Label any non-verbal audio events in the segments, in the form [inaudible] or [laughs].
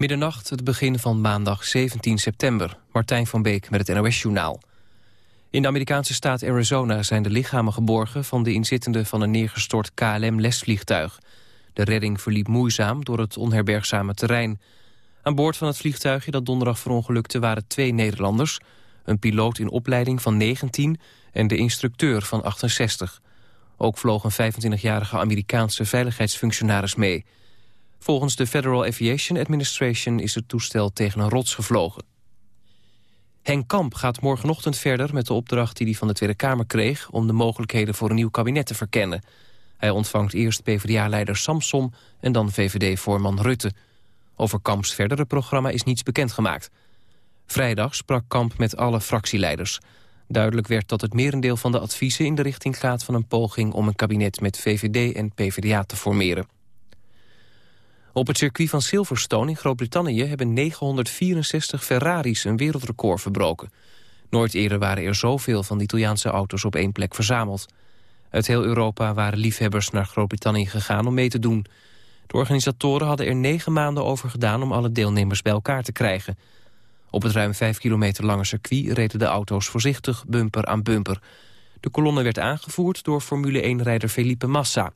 Middernacht, het begin van maandag 17 september. Martijn van Beek met het NOS-journaal. In de Amerikaanse staat Arizona zijn de lichamen geborgen... van de inzittenden van een neergestort KLM-lesvliegtuig. De redding verliep moeizaam door het onherbergzame terrein. Aan boord van het vliegtuigje dat donderdag verongelukte... waren twee Nederlanders, een piloot in opleiding van 19... en de instructeur van 68. Ook vloog een 25-jarige Amerikaanse veiligheidsfunctionaris mee... Volgens de Federal Aviation Administration is het toestel tegen een rots gevlogen. Henk Kamp gaat morgenochtend verder met de opdracht die hij van de Tweede Kamer kreeg... om de mogelijkheden voor een nieuw kabinet te verkennen. Hij ontvangt eerst PvdA-leider Samson en dan VVD-voorman Rutte. Over Kamps verdere programma is niets bekendgemaakt. Vrijdag sprak Kamp met alle fractieleiders. Duidelijk werd dat het merendeel van de adviezen in de richting gaat van een poging... om een kabinet met VVD en PvdA te formeren. Op het circuit van Silverstone in Groot-Brittannië... hebben 964 Ferraris een wereldrecord verbroken. Nooit eerder waren er zoveel van de Italiaanse auto's op één plek verzameld. Uit heel Europa waren liefhebbers naar Groot-Brittannië gegaan om mee te doen. De organisatoren hadden er negen maanden over gedaan... om alle deelnemers bij elkaar te krijgen. Op het ruim vijf kilometer lange circuit reden de auto's voorzichtig bumper aan bumper. De kolonne werd aangevoerd door Formule 1-rijder Felipe Massa.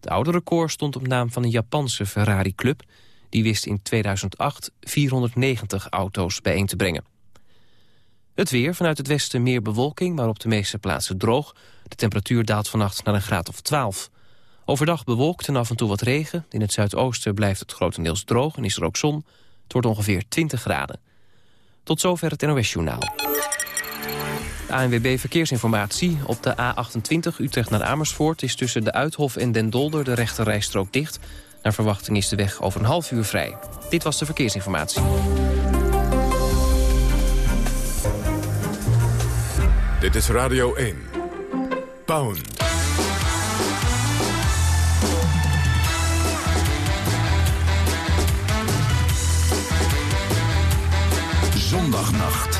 Het oude record stond op naam van een Japanse Ferrari-club. Die wist in 2008 490 auto's bijeen te brengen. Het weer, vanuit het westen meer bewolking, maar op de meeste plaatsen droog. De temperatuur daalt vannacht naar een graad of 12. Overdag bewolkt en af en toe wat regen. In het zuidoosten blijft het grotendeels droog en is er ook zon. Het wordt ongeveer 20 graden. Tot zover het NOS-journaal. ANWB Verkeersinformatie. Op de A28 Utrecht naar Amersfoort is tussen de Uithof en Den Dolder de rechterrijstrook dicht. Naar verwachting is de weg over een half uur vrij. Dit was de verkeersinformatie. Dit is Radio 1. Pound. Zondagnacht.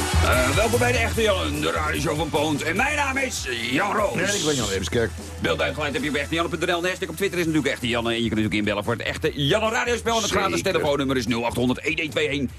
Uh, welkom bij de Echte Jan, de radioshow van Poont. En mijn naam is Jan Roos. En ik ben Jan Heemskerk. Beeld uitgeleid heb je op echtejanne.nl. Hashtag op Twitter is natuurlijk Echte Janne. En je kunt natuurlijk inbellen voor het Echte Janne radiospel. En het gratis telefoonnummer is 0800-1121.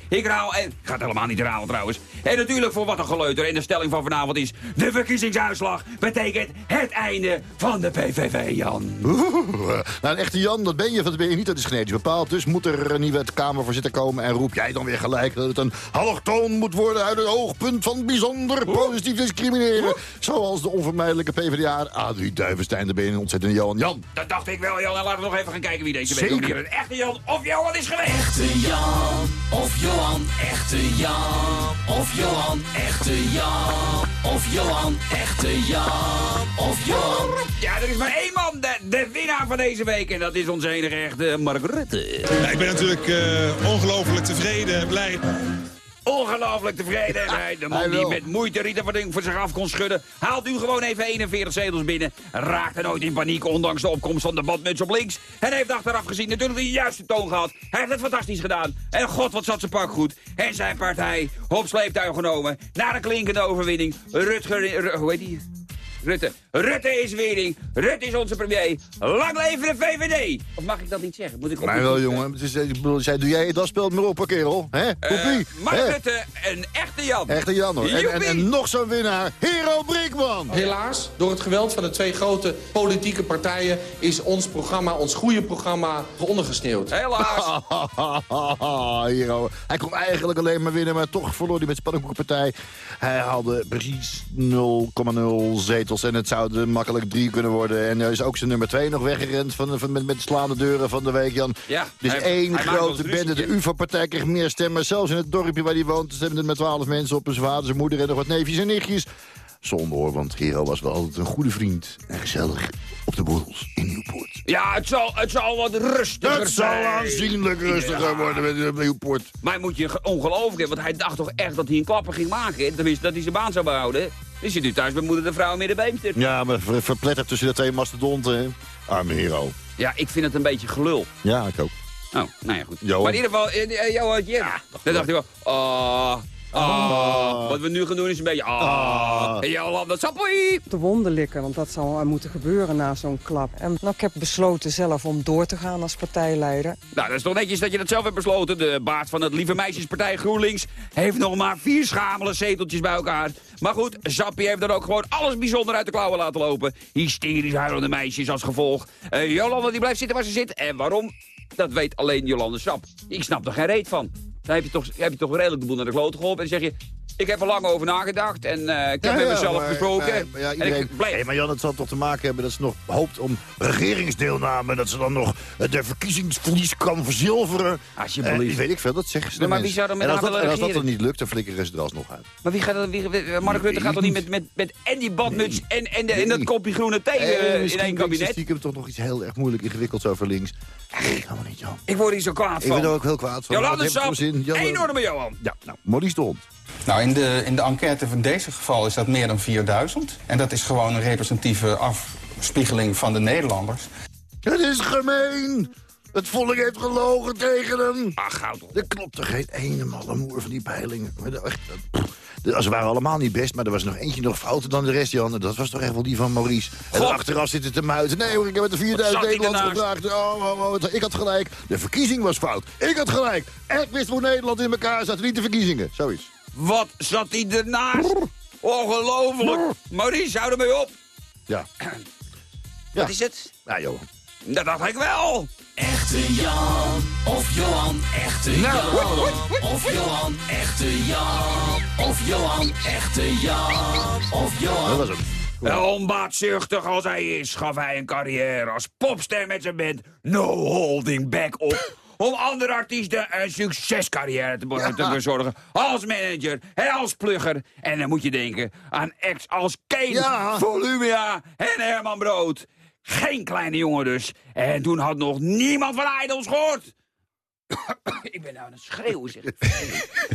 Ik herhaal, en gaat helemaal niet herhalen trouwens. En natuurlijk voor wat een geleuter. En de stelling van vanavond is... De verkiezingsuitslag betekent het einde van de PVV, Jan. Oeh, nou, een echte Jan, dat ben je, dat ben je niet. Dat is genetisch bepaald. Dus moet er een nieuwe Kamervoorzitter komen. En roep jij dan weer gelijk dat het een halftoon moet worden... uit het oogpunt van bijzonder positief discrimineren. Zoals de onvermijdelijke PvdA Adrie Duivens Stijn, daar ben je een ontzettende Johan. Jan. Dat dacht ik wel, Jan. En laten we nog even gaan kijken wie deze week hier een echte Jan of Johan is geweest. Echte Jan of Johan, echte Jan of Johan, echte Jan of Johan, echte Jan of Johan. Ja, er is maar één man, de, de winnaar van deze week. En dat is onze enige echte Mark Rutte. Ja, ik ben natuurlijk uh, ongelooflijk tevreden en blij. Ongelooflijk tevreden. de man die met moeite Rita voor zich af kon schudden... haalt u gewoon even 41 zetels binnen. Raakte nooit in paniek, ondanks de opkomst van de badmuts op links. En heeft achteraf gezien natuurlijk de juiste toon gehad. Hij heeft het fantastisch gedaan. En god, wat zat zijn pak goed. En zijn partij op sleeptuig genomen. Naar een klinkende overwinning. Rutger... Hoe heet die? Rutte. Rutte is Wering. Rutte is onze premier. Lang leven de VVD. Of mag ik dat niet zeggen? Moet ik Mij wel, jongen. Het is, ik bedoel, zij, doe jij dat speelt maar op, kerel. Hè? Kopie. Uh, Mark Rutte, een echte Jan. Echte Jan, hoor. En, en, en, nog zo'n winnaar, Hero Brinkman. Helaas, door het geweld van de twee grote politieke partijen... is ons programma, ons goede programma, ondergesneeuwd. Helaas. [laughs] Hero. Hij kon eigenlijk alleen maar winnen, maar toch verloor hij met Spannenboekenpartij. Hij haalde precies 0,0 zetels en het zouden makkelijk drie kunnen worden. En er is ook zijn nummer 2 nog weggerend van, van, met, met slaande deuren van de week, Jan. Ja, dus één grote bende. De UvA-partij kreeg meer stemmen. Zelfs in het dorpje waar hij woont stemden het met twaalf mensen op. Zijn vader, zijn moeder en nog wat neefjes en nichtjes. Zonde hoor, want Hero was wel altijd een goede vriend. En gezellig op de borrels in Nieuwpoort. Ja, het zal, het zal wat rustiger Het zal aanzienlijk rustiger ja. worden met Nieuwpoort. Maar moet je ongelooflijk hebben, want hij dacht toch echt dat hij een klapper ging maken. Tenminste, dat hij zijn baan zou behouden. Is hij nu thuis met moeder de vrouw midden beemster. Ja, maar ver verpletterd tussen de twee mastodonten. Arme Hero. Ja, ik vind het een beetje gelul. Ja, ik ook. Oh, nou ja, goed. Johan. Maar in ieder geval, uh, Johan, dan dacht hij wel, oh, oh, wat we nu gaan doen is een beetje, oh, en Johan, dat sappie. De wonden likken, want dat zou er moeten gebeuren na zo'n klap. En nou, ik heb besloten zelf om door te gaan als partijleider. Nou, dat is toch netjes dat je dat zelf hebt besloten. De baas van het Lieve Meisjespartij GroenLinks heeft nog maar vier schamele zeteltjes bij elkaar. Maar goed, Zappie heeft dan ook gewoon alles bijzonder uit de klauwen laten lopen. Hysterisch huilende meisjes als gevolg. Uh, Jolanda die blijft zitten waar ze zit. En waarom? Dat weet alleen Jolande Sap. Ik snap er geen reet van. Dan heb je toch, heb je toch redelijk de boel naar de klote geholpen. En dan zeg je, ik heb er lang over nagedacht en uh, ik heb Ja, met ja, mezelf maar- gesproken. maar- ja, en ik blijf. Nee, maar Jan, het zal toch te maken hebben dat ze nog hoopt om regeringsdeelname... dat ze dan nog eh, de verkiezingsverlies kan verzilveren. Alsjeblieft. Eh, weet ik veel, dat zeggen ze Nee, maar wie zou dan met en als dat, en als dat dan niet lukt, dan flikkeren ze er alsnog uit. Maar wie gaat er, wie, Mark Rutte gaat toch niet met, met, met en die badmuts en, en, de, en dat kopje groene thee eh, Eh, in misschien één kabinet? stiekem toch nog iets heel erg moeilijk ingewikkelds over links. Nee, helemaal niet, Jan. Ik word hier zo kwaad Ik van. ben er ook heel kwaad van. Jolande Sap, enorme Johan. Ja, nou, Maurice de Hond. Nou, in de, in de enquête van deze geval is dat meer dan 4000. En dat is gewoon een representatieve afspiegeling van de Nederlanders. Het is gemeen! Het volk heeft gelogen tegen hem. Ach, goud toch. Er klopt er geen ene malle moer van die peilingen. Maar dat- echt, Ze waren allemaal niet best, maar er was nog eentje nog fouter dan de rest, Jan. En dat was toch echt wel die van Maurice. En achteraf zitten te muiten. Nee hoor, ik heb met de 4000 Wat zat hij Nederlands ernaast? gevraagd. Oh, oh, oh, ik had gelijk. De verkiezing was fout. Ik had gelijk. Ik wist hoe Nederland in elkaar zat. Niet de verkiezingen. Zoiets. Wat zat hij ernaast? Ongelooflijk. Maurice, hou ermee op. Ja. [clears throat] Wat is het? Nou, Johan. Dat dacht ik wel. Echte Jan of Johan, echte Jan. Of Johan, echte Jan. Of Johan, echte Jan. Of Dat Johan. was hem. Onbaatzuchtig als hij is, gaf hij een carrière als popster met zijn band No Holding Back op. Om andere artiesten een succescarrière te, be- te bezorgen. Als manager en als plugger. En dan moet je denken aan ex als Kane, Ja. Volumia en Herman Brood. Geen kleine jongen dus. En toen had nog niemand van Idols gehoord. [coughs] Ik ben nou aan het schreeuwen, zeg.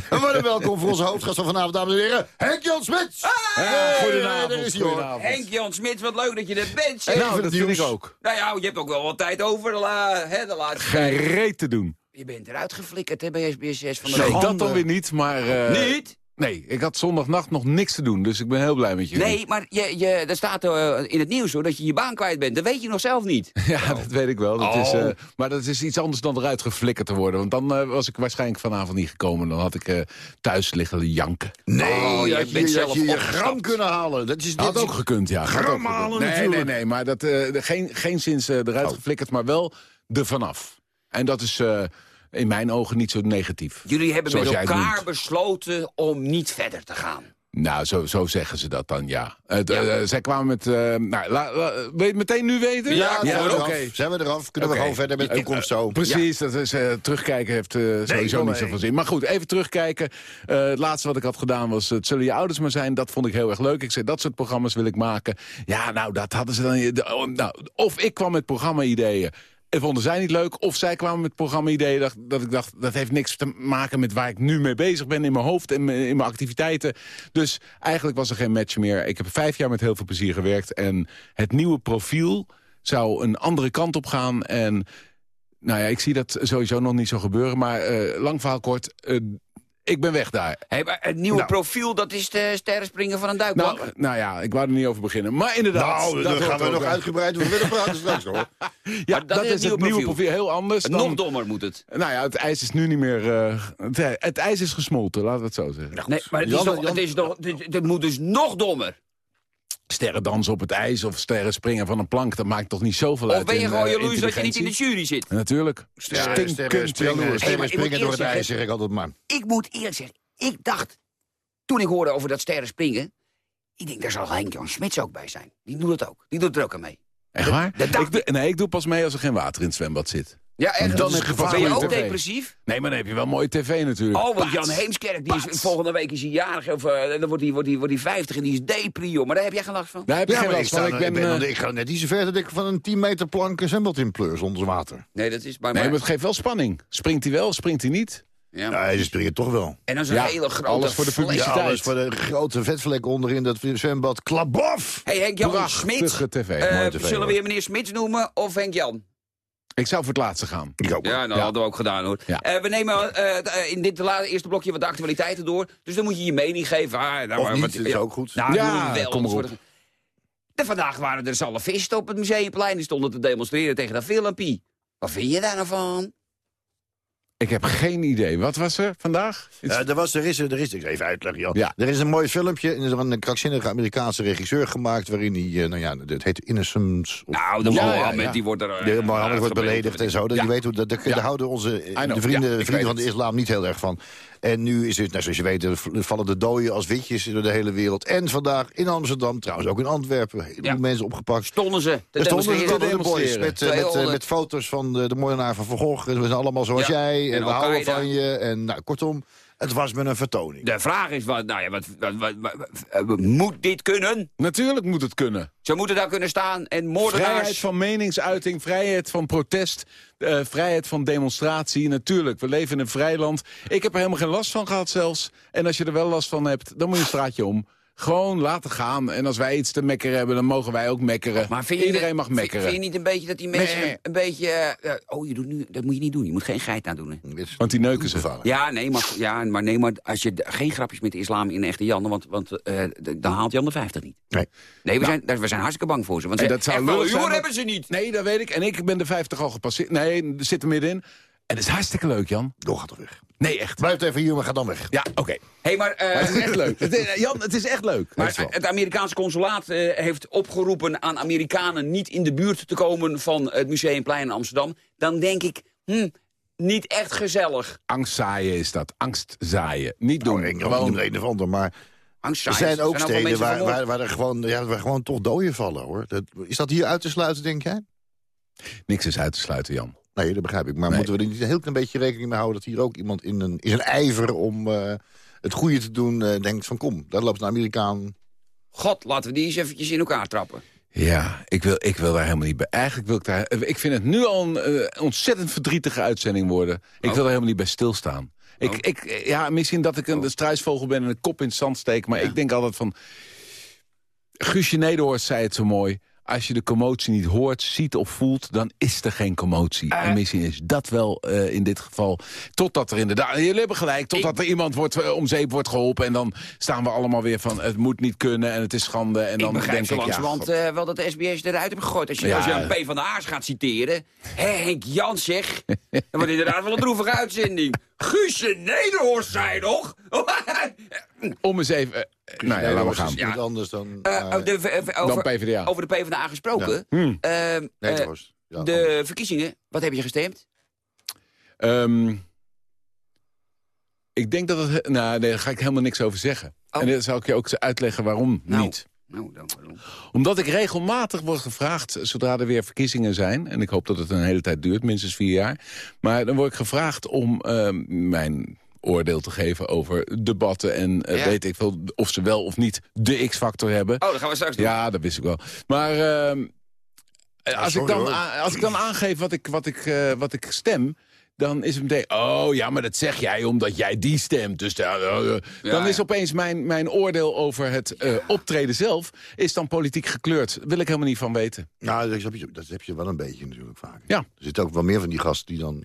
En [laughs] wat een welkom voor onze hoofdgast van vanavond, dames en heren. Henk-Jan Smits. Hey, goedenavond, Daar is hij, hoor. goedenavond. Henk-Jan Smit, wat leuk dat je er bent. zeg. Nou, dat vind ik ook. Nou ja, je hebt ook wel wat tijd over de, la, hè, de laatste Geen reet te doen. Je bent eruit geflikkerd hè, bij SBS van de Nee, dat dan weer niet, maar... eh, Niet? Nee, ik had zondagnacht nog niks te doen, dus ik ben heel blij met jullie. Nee, maar je, je, er staat eh, in het nieuws hoor, dat je je baan kwijt bent. Dat weet je nog zelf niet. [laughs] Ja, dat weet ik wel. Dat is, Oh. eh, maar dat is iets anders dan eruit geflikkerd te worden. Want dan eh, was ik waarschijnlijk vanavond niet gekomen. Dan had ik eh, thuis liggen janken. Nee, Oh, je bent je, je, zelf je, gram kunnen halen. Dat is, dit Had is- ook gekund, ja. Had ook Gram halen nee, nee, natuurlijk. nee, maar dat, eh, geen, geen sinds eruit Oh. geflikkerd, maar wel er vanaf. En dat is eh, in mijn ogen niet zo negatief. Jullie hebben met elkaar besloten om niet verder te gaan. Nou, zo, zo zeggen ze dat dan, ja. Het, eh, zij kwamen met... eh, nou, la, la- wil je het meteen nu weten? Ja, zijn, we oké. eraf. zijn we eraf? Kunnen we gewoon verder met de Eh, toekomst eh, zo? Precies, dat is, eh, terugkijken heeft eh, sowieso niet zoveel zin. Maar goed, even terugkijken. Eh, het laatste wat ik had gedaan was Het zullen je ouders maar zijn. Dat vond ik heel erg leuk. Ik zei, dat soort programma's wil ik maken. Ja, nou, dat hadden ze dan... de- oh, nou, of ik kwam met programma-ideeën. En vonden zij niet leuk. Of zij kwamen met programma-ideeën. Dat, dat ik dacht, dat heeft niks te maken met waar ik nu mee bezig ben. In mijn hoofd en in mijn activiteiten. Dus eigenlijk was er geen match meer. Ik heb vijf jaar met heel veel plezier gewerkt. En het nieuwe profiel zou een andere kant op gaan. En nou ja, ik zie dat sowieso nog niet zo gebeuren. Maar eh, lang verhaal kort, eh, ik ben weg daar. Hey, maar het nieuwe Nou. profiel, dat is de sterrenspringen van een duikbank. Nou, nou ja, ik wou er niet over beginnen. Maar inderdaad. Nou, dat daar gaan we nog uitgebreid over willen praten [laughs] straks, hoor. Ja, dat dat, is het is nieuwe het nieuwe profiel. profiel. Heel anders dan... Nog dommer moet het. Nou ja, het ijs is nu niet meer... eh, het, het ijs is gesmolten, laten we het zo zeggen. Nee, maar het, is Jan- het, is het, het moet dus nog dommer. Sterren dansen op het ijs of sterren springen van een plank... dat maakt toch niet zoveel uit Of ben je gewoon eh, jaloers dat je niet in de jury zit? Natuurlijk. Sterren, Stinkend sterren springen, jaloers. Sterren springen door het eerlijk ijs, zeg ik altijd maar. Ik moet eerlijk zeggen, ik dacht, toen ik hoorde over dat sterrenspringen... ik denk, daar zal Henk-Jan Smits ook bij zijn. Die doet het ook. Die doet er ook aan mee. Echt waar? ik, doe- nee, ik doe pas mee als er geen water in het zwembad zit. Ja, echt. Dan dat heb is je gevaarlijk. Ben je ook depressief? Nee, maar dan heb je wel mooie tv natuurlijk. Oh, want Jan. Heemskerk, die is, volgende week is hij jarig. Of, eh, dan wordt hij, wordt, hij, wordt hij 50 en die is depri, joh. Maar daar heb jij geen last van? Daar heb je Ja, geen last van. Ik ben, ik, ben, eh, ik ga net niet zo ver dat ik van een 10 meter plank een zwembad in pleur zonder water. Nee, dat is bij Nee, mij. maar het geeft wel spanning. Springt hij wel, springt hij niet? Ja. Ja, ze springen toch wel. En dan zo'n Ja, hele grote alles voor de publiciteit. Ja, alles voor de grote vetvlek onderin dat zwembad. Klabof! Hey, Henk-Jan Prachtige Smit. Eh, tv, zullen we je meneer Smits noemen of Henk-Jan? Ik zou voor het laatste gaan. Ik ook. Ja, dat hadden we ook gedaan hoor. Ja. Eh, we nemen eh, eh, in dit la- eerste blokje wat de actualiteiten door. Dus dan moet je je mening geven. Ah, nou, Of maar niet, wat- is ook goed. Nou, Ja, doen we wel. kom maar op. En vandaag waren er salafisten op het museumplein. Die stonden te demonstreren tegen dat filmpje. Wat vind je daar nou van? Ik heb geen idee. Wat was er vandaag? Iets- Eh, er, was, er, is, er is, ik even uitleggen, Jan. Ja. Er is een mooi filmpje, en er is een krankzinnige Amerikaanse regisseur gemaakt... waarin hij, eh, nou ja, het heet Innocence... of- Nou, de Ja, Mohammed ja. die wordt er... eh, De Mohammed wordt beledigd en zo. Dat. Je weet hoe, dat, daar houden onze de vrienden, van de islam niet heel erg van. En nu is het, nou, zoals je weet, vallen de doden als witjes door de hele wereld. En vandaag in Amsterdam, trouwens ook in Antwerpen, heel Ja. mensen opgepakt. Stonden ze Er stonden ze dan de boys met, eh, met, eh, 200. met foto's van de, de moordenaar van Van Gogh. We zijn allemaal zoals Ja. jij en, En we houden van je. En nou, kortom, het was met een vertoning. De vraag is, wat, nou ja, wat, wat, wat, wat- moet dit kunnen? Natuurlijk moet het kunnen. Ze moeten daar kunnen staan en moordenaars... Vrijheid van meningsuiting, vrijheid van protest, eh, vrijheid van demonstratie. Natuurlijk, we leven in een vrij land. Ik heb er helemaal geen last van gehad zelfs. En als je er wel last van hebt, dan moet je een straatje om. Gewoon laten gaan. En als wij iets te mekkeren hebben, dan mogen wij ook mekkeren. Maar vind je Iedereen niet- mag mekkeren. Vind je niet een beetje dat die mensen Nee. een beetje... eh, eh, oh, je doet nu, dat moet je niet doen. Je moet geen geit. Hè? Dit is Want die neuken ze. gevaarlijk. Ja, nee, maar, ja, maar, nee, maar als je geen grapjes met de islam in echte Jan, want, want eh, dan haalt Jan de 50 niet. Nee. Nee, we, zijn, daar- we zijn hartstikke bang voor ze. Want En ze, dat zou lullig zijn, hebben ze niet. Nee, dat weet ik. En ik ben de 50 al gepasseerd. Nee, er zit er middenin. En het is hartstikke leuk, Jan. Door gaat er weg. Nee, echt. Blijf even hier, maar ga dan weg. Ja, oké. hey, maar, eh, het is echt leuk. [laughs] Het is- Jan, het is echt leuk. maar het Amerikaanse consulaat eh, heeft opgeroepen aan Amerikanen niet in de buurt te komen van het Museumplein in Amsterdam. Dan denk ik, hm, niet echt gezellig. Angstzaaien is dat. Angst zaaien. Niet doen. Nou, ik Gewoon- niet een of ander, maar er zijn ook steden waar, waar, waar, er gewoon, ja, waar gewoon toch doden vallen, hoor. Dat, is dat hier uit te sluiten, denk jij? Niks is uit te sluiten, Jan. Nee, dat begrijp ik. Maar Nee. moeten we er niet een heel klein beetje rekening mee houden... dat hier ook iemand in, een, in zijn ijver om eh, het goede te doen eh, denkt van... kom, daar loopt een Amerikaan... God, laten we die eens eventjes in elkaar trappen. Ja, ik wil, ik wil daar helemaal niet bij. Eigenlijk wil ik daar... Ik vind het nu al een eh, ontzettend verdrietige uitzending worden. Ik Oh. wil er helemaal niet bij stilstaan. Ik, Oh. ik, ja, misschien dat ik een struisvogel ben en een kop in het zand steek... maar Ja. ik denk altijd van... Guusje Nederhorst zei het zo mooi... Als je de commotie niet hoort, ziet of voelt, dan is er geen commotie. Eh. en misschien is dat wel eh, in dit geval. Totdat er inderdaad, jullie hebben gelijk, totdat er iemand wordt, eh, om zeep wordt geholpen. En dan staan we allemaal weer van, het moet niet kunnen en het is schande. En dan ik begrijp denk zo ik, ja, eh, wel dat de SBS eruit hebben gegooid. Als je, Ja. als je een P van de A's gaat citeren. Hé, Henk Jan zeg. Dat wordt inderdaad wel een droevige uitzending. [laughs] Guusje Nederhorst zei nog. [laughs] [laughs] Om eens even... eh, nou ja, laten we gaan. Niet anders dan... Eh, eh, de, v- over, PvdA. over de PvdA gesproken. Hmm. Ehm, nee, eh. Ja, de verkiezingen, wat heb je gestemd? Ehm, ik denk dat het... Nou, nee, daar ga ik helemaal niks over zeggen. Oh. En dan zal ik je ook uitleggen waarom Nou. niet. Nou, dan waarom? Omdat ik regelmatig word gevraagd, zodra er weer verkiezingen zijn... en ik hoop dat het een hele tijd duurt, minstens vier jaar... maar dan word ik gevraagd om ehm, mijn oordeel te geven over debatten... en eh, Ja. weet ik veel of ze wel of niet de X-factor hebben. Oh, dat gaan we straks doen. Ja, dat wist ik wel. Maar ehm, eh, als, ik dan, hoor. als ik dan aangeef wat ik, wat, ik, eh, wat ik stem... dan is het meteen, oh ja, maar dat zeg jij omdat jij die stemt. Dus. Ja, dan is ja. opeens mijn, mijn oordeel over het eh, optreden zelf... is dan politiek gekleurd. Wil ik helemaal niet van weten. Nou, dat heb, je, dat heb je wel een beetje natuurlijk vaak. Ja. Er zitten ook wel meer van die gasten die dan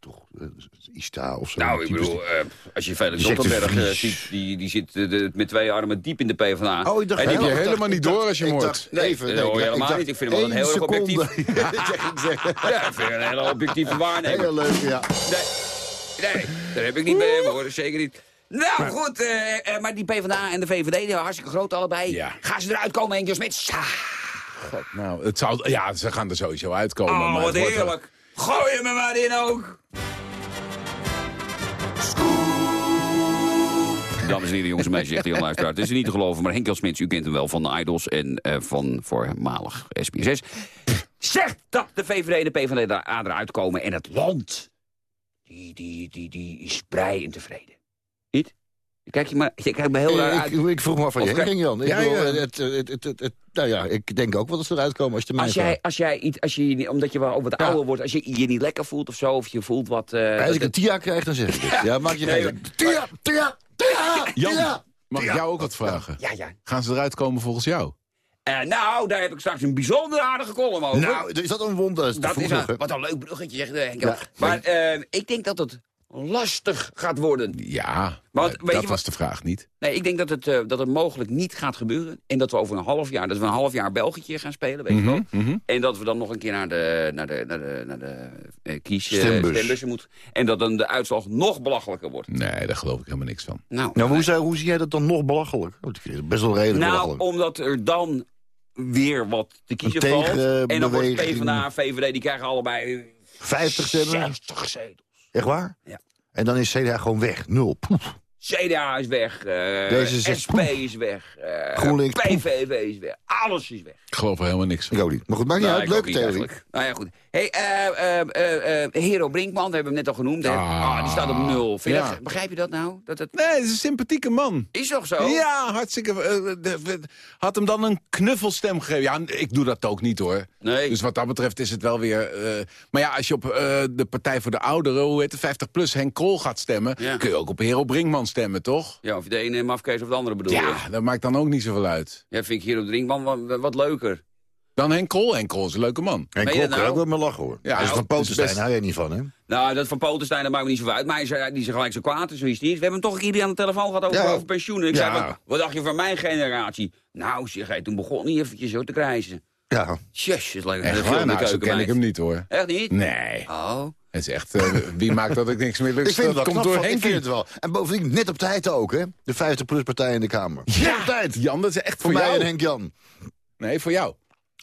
toch eh, Ista of zo. Nou, ik bedoel, eh, als je Felix eh, Vries. ziet, die, die zit eh, de- met twee armen diep in de PvdA. Oh, ik dacht, En die heb je helemaal dacht- niet door als je hoort. dacht Nee, Even, dat nee, hoor je ik helemaal dacht niet. Ik vind hem wel een heel erg seconde. objectief. [laughs] Ja, ik vind hem een hele objectieve waarnemer. Heel leuk, ja. Nee, nee, daar heb ik niet bij hem hoor, zeker niet. Nou goed, eh, eh, maar die PvdA en de VVD, die waren hartstikke groot allebei. Ja. Gaan ze eruit komen, Henk Smits? Ah, Nou, het zou, ja, ze gaan er sowieso uitkomen. Oh, maar wat heerlijk. Gooi hem er maar in ook. Dames en heren, jongens en meisjes, zegt de Jan Luisteraar. Het is niet te geloven, maar Henk Smits, u kent hem wel van de Idols en eh, van voormalig SBS6. Zegt dat de VVD en de PvdA eruit komen en het land, die, die, die, die is blij en tevreden. Niet? Kijk je, maar, je kijkt me heel raar uit. Ik, ik vroeg me af van je heen, Jan. Ik Ja, bedoel, ja. Het, het, het, het, het- nou ja, ik denk ook wel dat ze eruit komen als je mij Als jij, als jij iets, als je, omdat je wel over de ouder wordt, als je je niet lekker voelt of zo, of je voelt wat... eh, Als dat- ik een TIA krijg, dan zeg ik het. Ja, maak je Nee, geen... TIA, TIA, TIA, Jan, TIA. mag ik jou ook wat vragen? Ja, ja. Gaan ze eruit komen volgens jou? En nou, daar heb ik straks een bijzonder aardige column over. Nou, is dat een wonder? dat is een, wat een leuk bruggetje, zegt Henk. Jan. maar eh, ik denk dat het lastig gaat worden. Ja, Want, weet dat je was de vraag niet. Nee, ik denk dat het, eh, dat het mogelijk niet gaat gebeuren. En dat we over een half jaar, dat we een half jaar België gaan spelen, weet je wel. Mhm, En dat we dan nog een keer naar de, naar de, naar de, naar de eh, kies, Stembus. stembussen moeten. En dat dan de uitslag nog belachelijker wordt. Nee, daar geloof ik helemaal niks van. Nou, Nou, hoe, zou- hoe zie jij dat dan nog belachelijk? Het best wel redelijk nou belachelijk. omdat er dan weer wat te kiezen valt. En dan wordt. PvdA en VVD, die krijgen allebei 50 stemmen? 60 zetels. Echt waar? Ja. En dan is CDA gewoon weg. Nul. Poef. CDA is weg, eh Deze zegt SP poef. is weg, eh, GroenLinks, poef. PVV is weg, alles is weg. Ik geloof er helemaal niks van. Ik ook niet. Maar goed, maakt niet Nou, uit. Leuke theorie. Nou ja, goed. Hey, eh, eh, eh, Hero Brinkman, we hebben hem net al genoemd. Ah. Ah, die staat op nul. Vind je Ja. dat- begrijp je dat nou? Dat het... Nee, het is een sympathieke man. Is toch zo? Ja, hartstikke. de- de- had hem dan een knuffelstem gegeven? Ja, ik doe dat ook niet hoor. Nee. Dus wat dat betreft is het wel weer... maar ja, als je op de Partij voor de Ouderen, hoe heet het, 50PLUS, Henk Krol gaat stemmen... Ja. kun je ook op Hero Brinkman stemmen, toch? Ja, of je de ene mafkees of de andere bedoel je? Ja, dat maakt dan ook niet zoveel uit. Ja, vind ik Hero Brinkman wat, wat leuker. Dan Henk Krol. Henk Krol is een leuke man. Klok dat kan nou? ook wel met lachen hoor. Ja, Ja, nou, van het is Potenstein best- hou jij niet van, hè? Nou, dat van Potenstein, dat maakt me niet zo uit. Maar hij zei, die is gelijk zo kwaad, zo is die. We hebben hem toch een keer aan de telefoon gehad over, Ja. over pensioenen. Ik Ja. zei, wat, wat dacht je van mijn generatie? Nou, zeg hij, toen begon hij eventjes zo te krijzen. Ja. Tjus, het lijkt Echt Nou, zo ken ik hem niet hoor. Echt niet? Nee. Oh. Het is echt, eh, wie maakt dat ik niks meer [laughs] lukt? Ik vind het wel dat komt knap door het wel. En bovendien net op tijd ook, hè? De 50-plus-partij in de Kamer. Net op tijd. Jan, dat is echt Voor voor, mij jou. en Henk Jan. Nee, voor jou.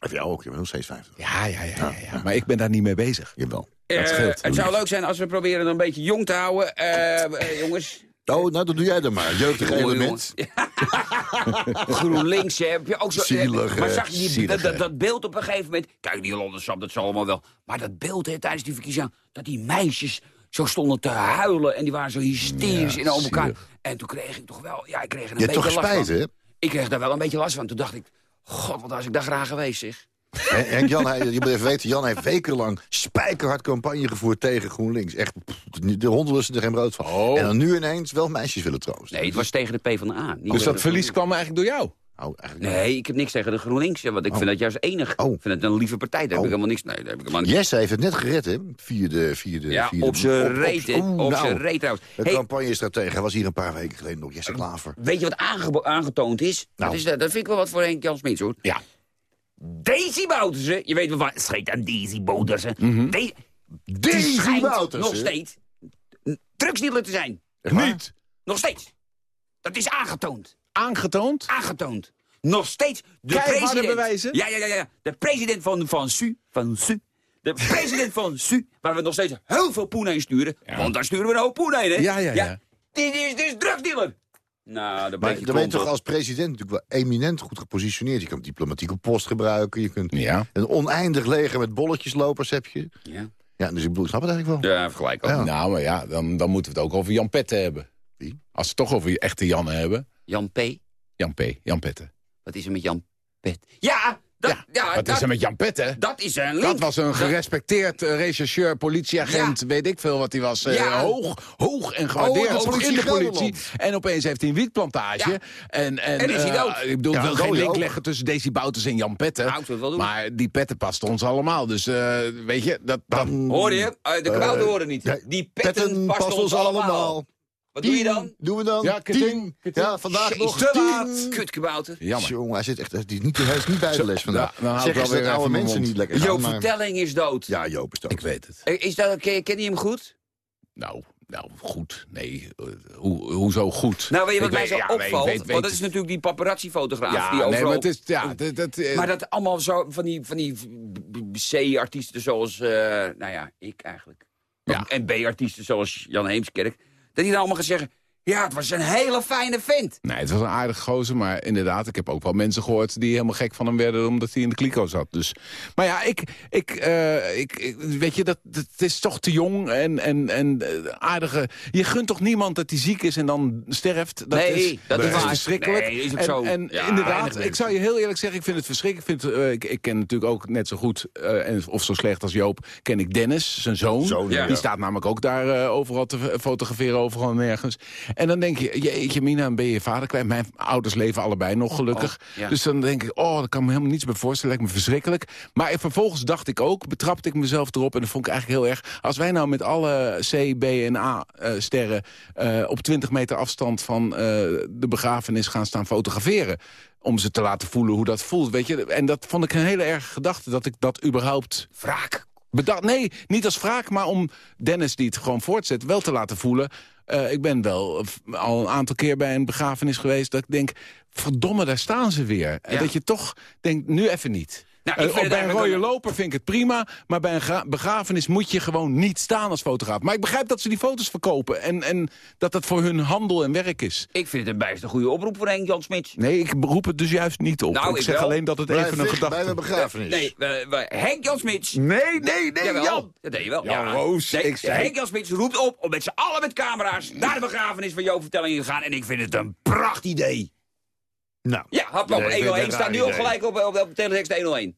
Of jou ook, je bent nog steeds 50. Ja, ja, ja, ja, ja. Maar ik ben daar niet mee bezig. Jawel. Eh, Dat scheelt. het zou leuk zijn als we proberen het een beetje jong te houden. Eh, eh, jongens. Oh, nou, dat doe jij dan maar. Jeugdig Jongen, element. [laughs] GroenLinks, hè, heb je ook zo... Zielig, maar zag je die, Zielig, dat, dat, dat beeld op een gegeven moment... Kijk, die Hollandersap, dat zal allemaal wel. Maar dat beeld hè, tijdens die verkiezingen... dat die meisjes zo stonden te huilen... en die waren zo hysterisch Ja, in over elkaar. zielig. En toen kreeg ik toch wel... Ja, ik kreeg er een Je hebt beetje toch last spijt, van. hè? Ik kreeg daar wel een beetje last van. Toen dacht ik... God, wat was ik daar graag geweest, zeg. Henk Jan, hij, je moet even weten, Jan heeft wekenlang spijkerhard campagne gevoerd tegen GroenLinks. Echt, de honden lusten er geen brood van. Oh. En dan nu ineens wel meisjes willen troosten. Nee, het was tegen de PvdA. Niet Dus dat verlies kwam eigenlijk door jou? Oh, Nee, ik heb niks tegen de GroenLinks. ja, Want ik vind dat juist enig. Oh. Ik vind het een lieve partij. Daar heb Oh. ik helemaal niks... Nee, daar heb ik helemaal niks... Jesse heeft het net gered, hè? Vierde, vierde, Ja, vierde. op zijn reet, oeh, Op nou, zijn reet trouwens. De Hey, campagne-stratege hij was hier een paar weken geleden nog. Jesse Klaver. Weet je wat aange- aangetoond is? Nou. Dat, is eh, dat vind ik wel wat voor Henk Jan Smits, hoor. Ja. Daisy Boutersen, je weet wel van... Scheet aan Daisy Boutersen. Mhm. Die Daisy Boutersen? nog steeds een drugsdealer te zijn. Niet Nog steeds. Dat is aangetoond. Aangetoond? Aangetoond. Nog steeds. De Keiharde president. bewijzen? Ja, ja, ja, ja. De president van, van SU. Van SU. De [laughs] president van SU. Waar we nog steeds heel veel poen heen sturen. Want daar sturen we een hoop poen heen, hè? Ja, ja, ja. Die, die is dus drugsdealer. Nou, dat Maar bleek je dan ben je toch als president natuurlijk wel eminent goed gepositioneerd. Je kan diplomatieke post gebruiken. Je kunt Ja. een oneindig leger met bolletjeslopers heb je. Ja. Ja, dus ik bedoel, ik snap het eigenlijk wel. Ja, vergelijk ook. Ja. Nou, maar ja, dan, dan moeten we het ook over Jan Petten hebben. Wie? Als we het toch over echte Jan hebben. Jan P. Jan P. Jan Petten. Wat is er met Jan Pet? Ja, dat, ja, Wat dat, is er met Jan Petten? dat is een link. Dat was een gerespecteerd eh, rechercheur, politieagent, weet ik veel wat hij was. eh, Ja. hoog, hoog en gewaardeerd, Oh, in de politie. En opeens heeft hij een wietplantage. Ja. En, en, En is hij eh, dood. ik bedoel, Ja, ik wil geen link ook. leggen tussen Daisy Bouters en Jan Petten. Nou. Maar die petten past ons allemaal. Dus eh, weet je, dat... dat Hoor je? De Eh, horen niet. Die petten, past, ons allemaal. Wat doe je dan? Doen we dan? Ja, Tien. ketting. Ja, vandaag Jezus, nog te tien. laat. Kutkebouter. Jammer. Jongen, hij, zit echt, hij, is niet, hij is niet bij de les vandaag. Ja, dan hou ik zeg wel eens weer dat oude mensen mond. niet lekker. Joop maar- Vertelling is dood. Ja, Joop is dood. Ik weet het. Eh, Is dat, ken, ken je hem goed? Nou, nou, goed. Nee, eh, hoe, hoezo goed? Nou, weet je wat Ik mij zo ja, opvalt? weet- weet- Want dat is natuurlijk die paparazzi-fotograaf. Ja, die nee, overal... maar het is... Ja, dat, dat, eh, Maar dat allemaal zo van die, van die C-artiesten zoals, eh, nou ja, ik eigenlijk. Ja. En B-artiesten zoals Jan Heemskerk. Dat die dan allemaal gaan zeggen, ja, het was een hele fijne vent. Nee, het was een aardige gozer, maar inderdaad, ik heb ook wel mensen gehoord die helemaal gek van hem werden omdat hij in de kliko zat. Dus, maar ja, ik, ik, eh, ik, ik- weet je, dat, dat het is toch te jong en, en, en eh, aardige. Je gunt toch niemand dat hij ziek is en dan sterft? Dat Nee, is, dat is verschrikkelijk. Nee, is ook en, zo. En Ja, inderdaad, ik zou je heel eerlijk zeggen, ik vind het verschrikkelijk. Ik, vind, eh, ik, ik ken natuurlijk ook net zo goed, eh, en, of zo slecht als Joop, ken ik Dennis, zijn zoon. Zoon, Die staat namelijk ook daar eh, overal te fotograferen, overal en nergens. En dan denk je, jeetje mina, ben je je vader kwijt. Mijn ouders leven allebei nog gelukkig. Oh, ja. Dus dan denk ik, oh, daar kan me helemaal niets bij voorstellen. Lijkt me verschrikkelijk. Maar vervolgens dacht ik ook, betrapte ik mezelf erop... en dat vond ik eigenlijk heel erg... als wij nou met alle C, B en A-sterren... op 20 meter afstand van eh, de begrafenis gaan staan fotograferen om ze te laten voelen hoe dat voelt. Weet je? En dat vond ik een hele erge gedachte, dat ik dat überhaupt... Wraak. Bedacht, nee, niet als wraak, maar om Dennis die het gewoon voortzet... wel te laten voelen. Eh, ik ben wel eh, al een aantal keer bij een begrafenis geweest... dat ik denk, verdomme, daar staan ze weer. En Ja. dat je toch denkt, nu even niet. Nou, ik Eh, bij een rode loper vind ik het prima... maar bij een gra- begrafenis moet je gewoon niet staan als fotograaf. Maar ik begrijp dat ze die foto's verkopen... en, en dat dat voor hun handel en werk is. Ik vind het een bijster goede oproep voor Henk Jan Smits. Nee, ik beroep het dus juist niet op. Nou, ik ik zeg wel. alleen dat het Blijf even een gedachte... bij mijn begrafenis. Nee, we- we- Henk Jan Smits. Nee, nee, nee, Jawel, Jan. Dat deed je wel. Jan Roos, Nee, ik zei- Henk Jan Smits roept op om met z'n allen met camera's naar de begrafenis van Joop Vertelling te gaan. En ik vind het een pracht idee. Nou, Ja, hap op Nee, ik vind het 101 een staat nu ook gelijk op, op, op teletext 101.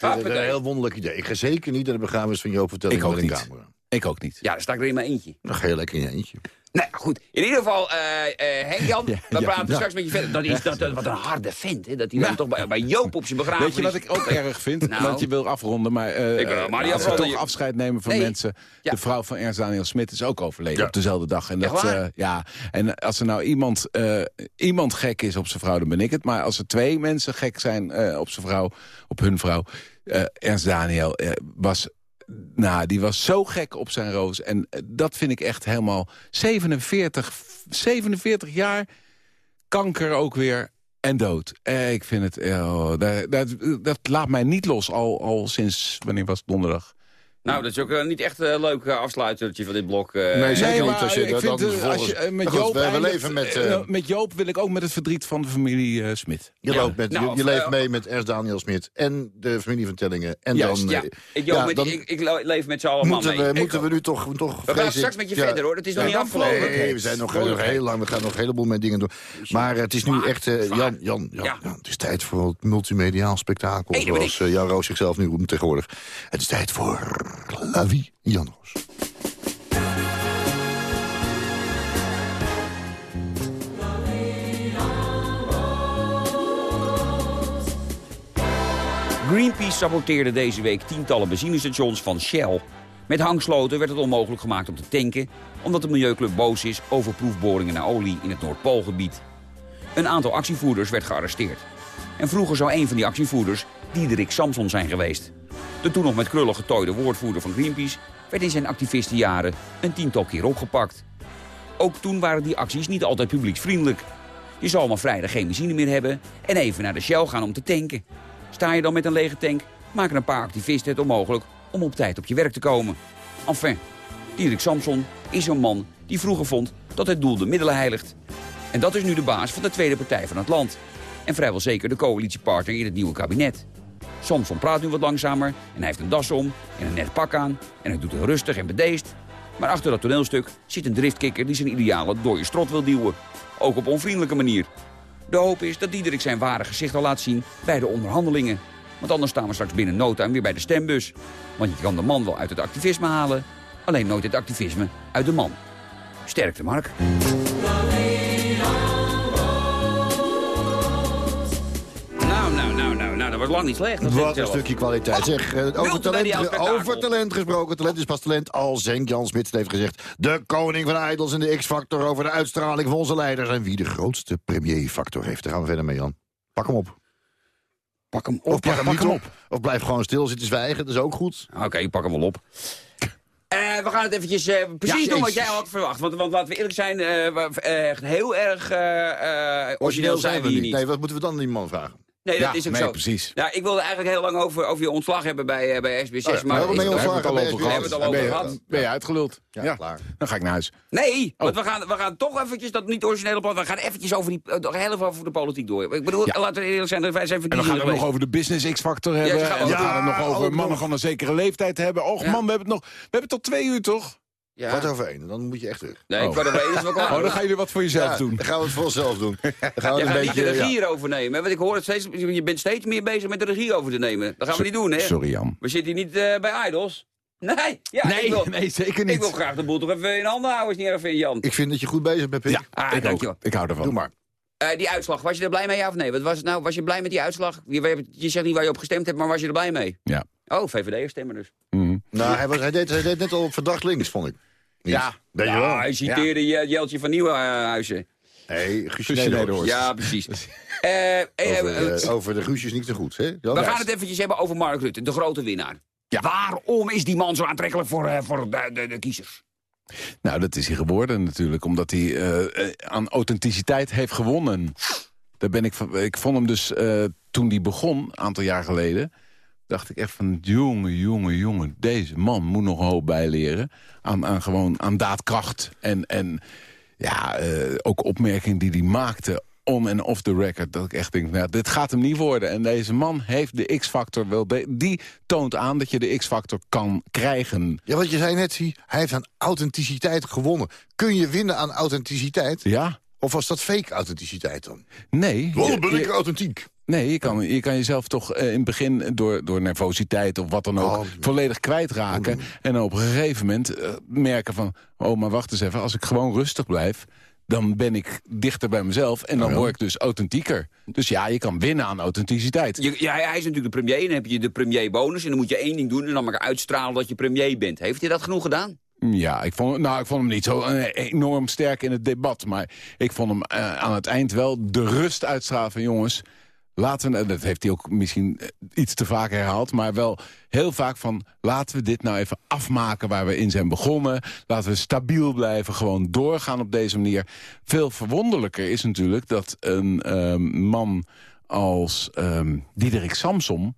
dat is een heel wonderlijk idee. Ik ga zeker niet naar de begrafenis van Joop vertellen Ik met een niet. camera. Ik ook niet. Ja, dan sta ik er in mijn eentje. Dan ga je lekker in je eentje. Nou goed, in ieder geval, eh eh Henk Jan, [laughs] Ja, we ja, praten ja. straks met je verder. Dat is dat, dat- wat een harde vent, hè, dat hij dan toch bij, bij Joop op zijn begrafenis... Weet je wat ik ook erg vind? [laughs] Nou. Want je wil afronden, maar, eh, Ik wil helemaal niet als we afronden. toch afscheid nemen van Nee. mensen... De vrouw van Ernst Daniel Smit is ook overleden op dezelfde dag. En, dat, eh, ja. en als er nou iemand, eh, iemand gek is op zijn vrouw, dan ben ik het. Maar als er twee mensen gek zijn eh, op zijn vrouw, op hun vrouw... eh, Ernst Daniel eh, was... Nou, die was zo gek op zijn roos. En eh, dat vind ik echt helemaal... 47, 47 jaar, kanker ook weer en dood. Eh, ik vind het... Oh, dat, dat, dat laat mij niet los al, al sinds... Wanneer was het donderdag? Nou, dat is ook eh, niet echt een leuk uh, afsluitertje van dit blok. eh. Nee, zeker niet maar als je ik dat vind, eh, als je, eh, met goed, Joop we- leven met, eh, eh, met Joop wil ik ook met het verdriet van de familie eh, Smit. Je, Ja. loopt met, Nou, je, leeft eh, mee met Ernst Daniel Smit en de familie van Tellingen. En Juist, dan, Ja, eh, ik, Joop, ja, met- dan ik, ik leef met z'n allen man moeten, mee. we, Ik moeten we nu toch, toch We gaan straks met je ja. verder, hoor. Het is nog niet afgelopen. Nee, we zijn nog, nog heel lang. We gaan nog een heleboel met dingen doen. Maar eh, het is nu echt... eh. Jan, Jan, Jan, Ja. Jan, het is tijd voor het multimediaal spektakel. Zoals eh, Jan Roos zichzelf nu tegenwoordig. Het is tijd voor La Vie. Greenpeace saboteerde deze week tientallen benzinestations van Shell. Met hangsloten werd het onmogelijk gemaakt om te tanken... omdat de Milieuclub boos is over proefboringen naar olie in het Noordpoolgebied. Een aantal actievoerders werd gearresteerd. En vroeger zou een van die actievoerders Diederik Samson zijn geweest. De toen nog met krullen getooide woordvoerder van Greenpeace... werd in zijn activistenjaren een tiental keer opgepakt. Ook toen waren die acties niet altijd publieksvriendelijk. Je zal maar vrijdag geen benzine meer hebben en even naar de Shell gaan om te tanken. Sta je dan met een lege tank, maken een paar activisten het onmogelijk om op tijd op je werk te komen. Enfin, Diederik Samson is een man die vroeger vond dat het doel de middelen heiligt. En dat is nu de baas van de tweede partij van het land. En vrijwel zeker de coalitiepartner in het nieuwe kabinet. Samson praat nu wat langzamer en hij heeft een das om en een net pak aan. En hij doet het rustig en bedeesd. Maar achter dat toneelstuk zit een driftkikker die zijn idealen door je strot wil duwen. Ook op onvriendelijke manier. De hoop is dat Diederik zijn ware gezicht al laat zien bij de onderhandelingen. Want anders staan we straks binnen no time weer bij de stembus. Want je kan de man wel uit het activisme halen, alleen nooit het activisme uit de man. Sterkte, Mark. Lang niet slecht. Wat een zelf. stukje kwaliteit. Zeg, eh, over, talent, over talent gesproken. Talent is pas talent. Als Henk Jan Smit heeft gezegd. De koning van de idols en de X-factor over de uitstraling van onze leiders. En wie de grootste premierfactor heeft. Daar gaan we verder mee, Jan. Pak hem op. Pak hem op. Of pak ja, hem niet op. Of blijf gewoon stil zitten zwijgen. Dat is ook goed. Oké, ik pak hem wel op. Eh, we gaan het eventjes eh, precies Ja, doen wat jij had verwacht. Want, want laten we eerlijk zijn, echt heel erg origineel zijn we hier niet. Nee, wat moeten we dan aan die man vragen? Nee, dat Ja, is ook nee, zo. precies. Nou, ik wilde eigenlijk heel lang over, over je ontslag hebben bij, eh, bij SBS6. Oh ja, maar we hebben we het al over gehad. Ben je- gehad. Ben je uitgeluld? Ja, klaar. Dan ga ik naar huis. Nee, Oh. want we gaan, we gaan toch eventjes dat niet originele plan. We gaan eventjes over, die, eh, nog heel even over de politiek door. Ik bedoel, Ja. laten we eerlijk zijn, wij zijn En dan gaan we het nog over de business X-factor hebben. gaan we en dan ook gaan we het nog over Ja, mannen van een zekere leeftijd hebben. Och Ja. man, we hebben het nog. We hebben tot twee uur toch? Ja. Kwart over één. Dan moet je echt terug. Nee, ik Oh. wou er wel eens [laughs] wel klaar. Oh, dan gaan jullie wat voor jezelf Ja, doen. Dan gaan we het voor onszelf doen. Dan gaan we Je het een niet de beetje... regie ja. hierover nemen. Want ik hoor het steeds, je bent steeds meer bezig met de regie over te nemen. Dat gaan we niet doen, hè? Sorry Jan. We zitten hier niet eh, bij Idols. Nee, ja, Nee, ik wil, nee, zeker niet. Ik wil graag de boel toch even in handen houden, je niet erg vindt, Jan. Ik vind dat je goed bezig bent, Pik. Ja, Ah, ik, dankjewel. ook. ik hou ervan. Doe maar. Eh, die uitslag, was je er blij mee, ja of nee? Wat was het nou? Was je blij met die uitslag? Je, je zegt niet waar je op gestemd hebt, maar was je er blij mee? Ja. Oh, VVD stemmen dus. Mhm. Nou, hij, was, hij, deed, hij deed net al verdacht links, vond ik. Niet? Ja, Weet je ja, wel? hij citeerde Je- Jeltje van Nieuwenhuizen. Nee, Guusje Guusje Nederhorst. Nederhorst. Ja, precies. [laughs] Eh, eh, Over, eh, over de Guusjes niet zo goed, hè? We gaan het eventjes hebben over Mark Rutte, de grote winnaar. Waarom is die man zo aantrekkelijk voor, eh, voor de, de, de kiezers? Nou, dat is hij geworden natuurlijk. Omdat hij aan authenticiteit heeft gewonnen. Daar ben ik, van, ik vond hem dus, eh, toen hij begon, een aantal jaar geleden... dacht ik echt van, jongen, jongen, jongen... deze man moet nog een hoop bijleren. Aan, aan, gewoon, aan daadkracht. En, en ja, eh, ook opmerkingen die hij maakte on en off the record. Dat ik echt denk, nou, dit gaat hem niet worden. En deze man heeft de X-factor wel... die toont aan dat je de X-factor kan krijgen. Ja, wat je zei net, zie, hij heeft aan authenticiteit gewonnen. Kun je winnen aan authenticiteit? Ja, Of was dat fake authenticiteit dan? nee. Je- ben ik je- authentiek? Nee, je kan, je kan jezelf toch eh, in het begin door, door nervositeit of wat dan ook... Oh. volledig kwijtraken. En op een gegeven moment eh, merken van... oh, maar wacht eens even, als ik gewoon rustig blijf... dan ben ik dichter bij mezelf en dan Ja. word ik dus authentieker. Dus ja, je kan winnen aan authenticiteit. Je, ja, hij is natuurlijk de premier en dan heb je de premierbonus... en dan moet je één ding doen en dan maar uitstralen dat je premier bent. Heeft hij dat genoeg gedaan? Ja, ik vond, nou, ik vond hem niet zo eh, enorm sterk in het debat. Maar ik vond hem aan het eind wel de rust uitstralen van... jongens, laten we, dat heeft hij ook misschien eh, iets te vaak herhaald... maar wel heel vaak van laten we dit nou even afmaken waar we in zijn begonnen. Laten we stabiel blijven, gewoon doorgaan op deze manier. Veel verwonderlijker is natuurlijk dat een ehm, man als ehm Diederik Samsom...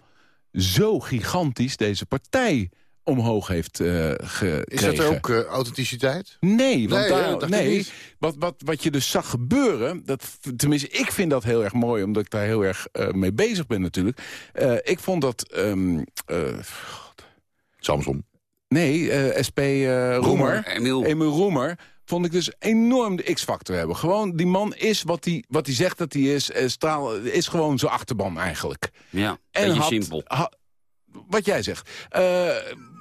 zo gigantisch deze partij omhoog heeft eh gekregen. Is dat ook eh, authenticiteit? Nee, want Nee, daar, nee wat, wat, wat je dus zag gebeuren... Dat, tenminste, ik vind dat heel erg mooi... omdat ik daar heel erg eh, mee bezig ben natuurlijk. Ik vond dat... eh, Samson. nee, SP Roemer, Emiel. Emiel Roemer... vond ik dus enorm de X-factor hebben. Gewoon, die man is wat hij wat hij zegt dat hij is. straal, is gewoon zijn achterban eigenlijk. Ja, En had- simpel. wat jij zegt.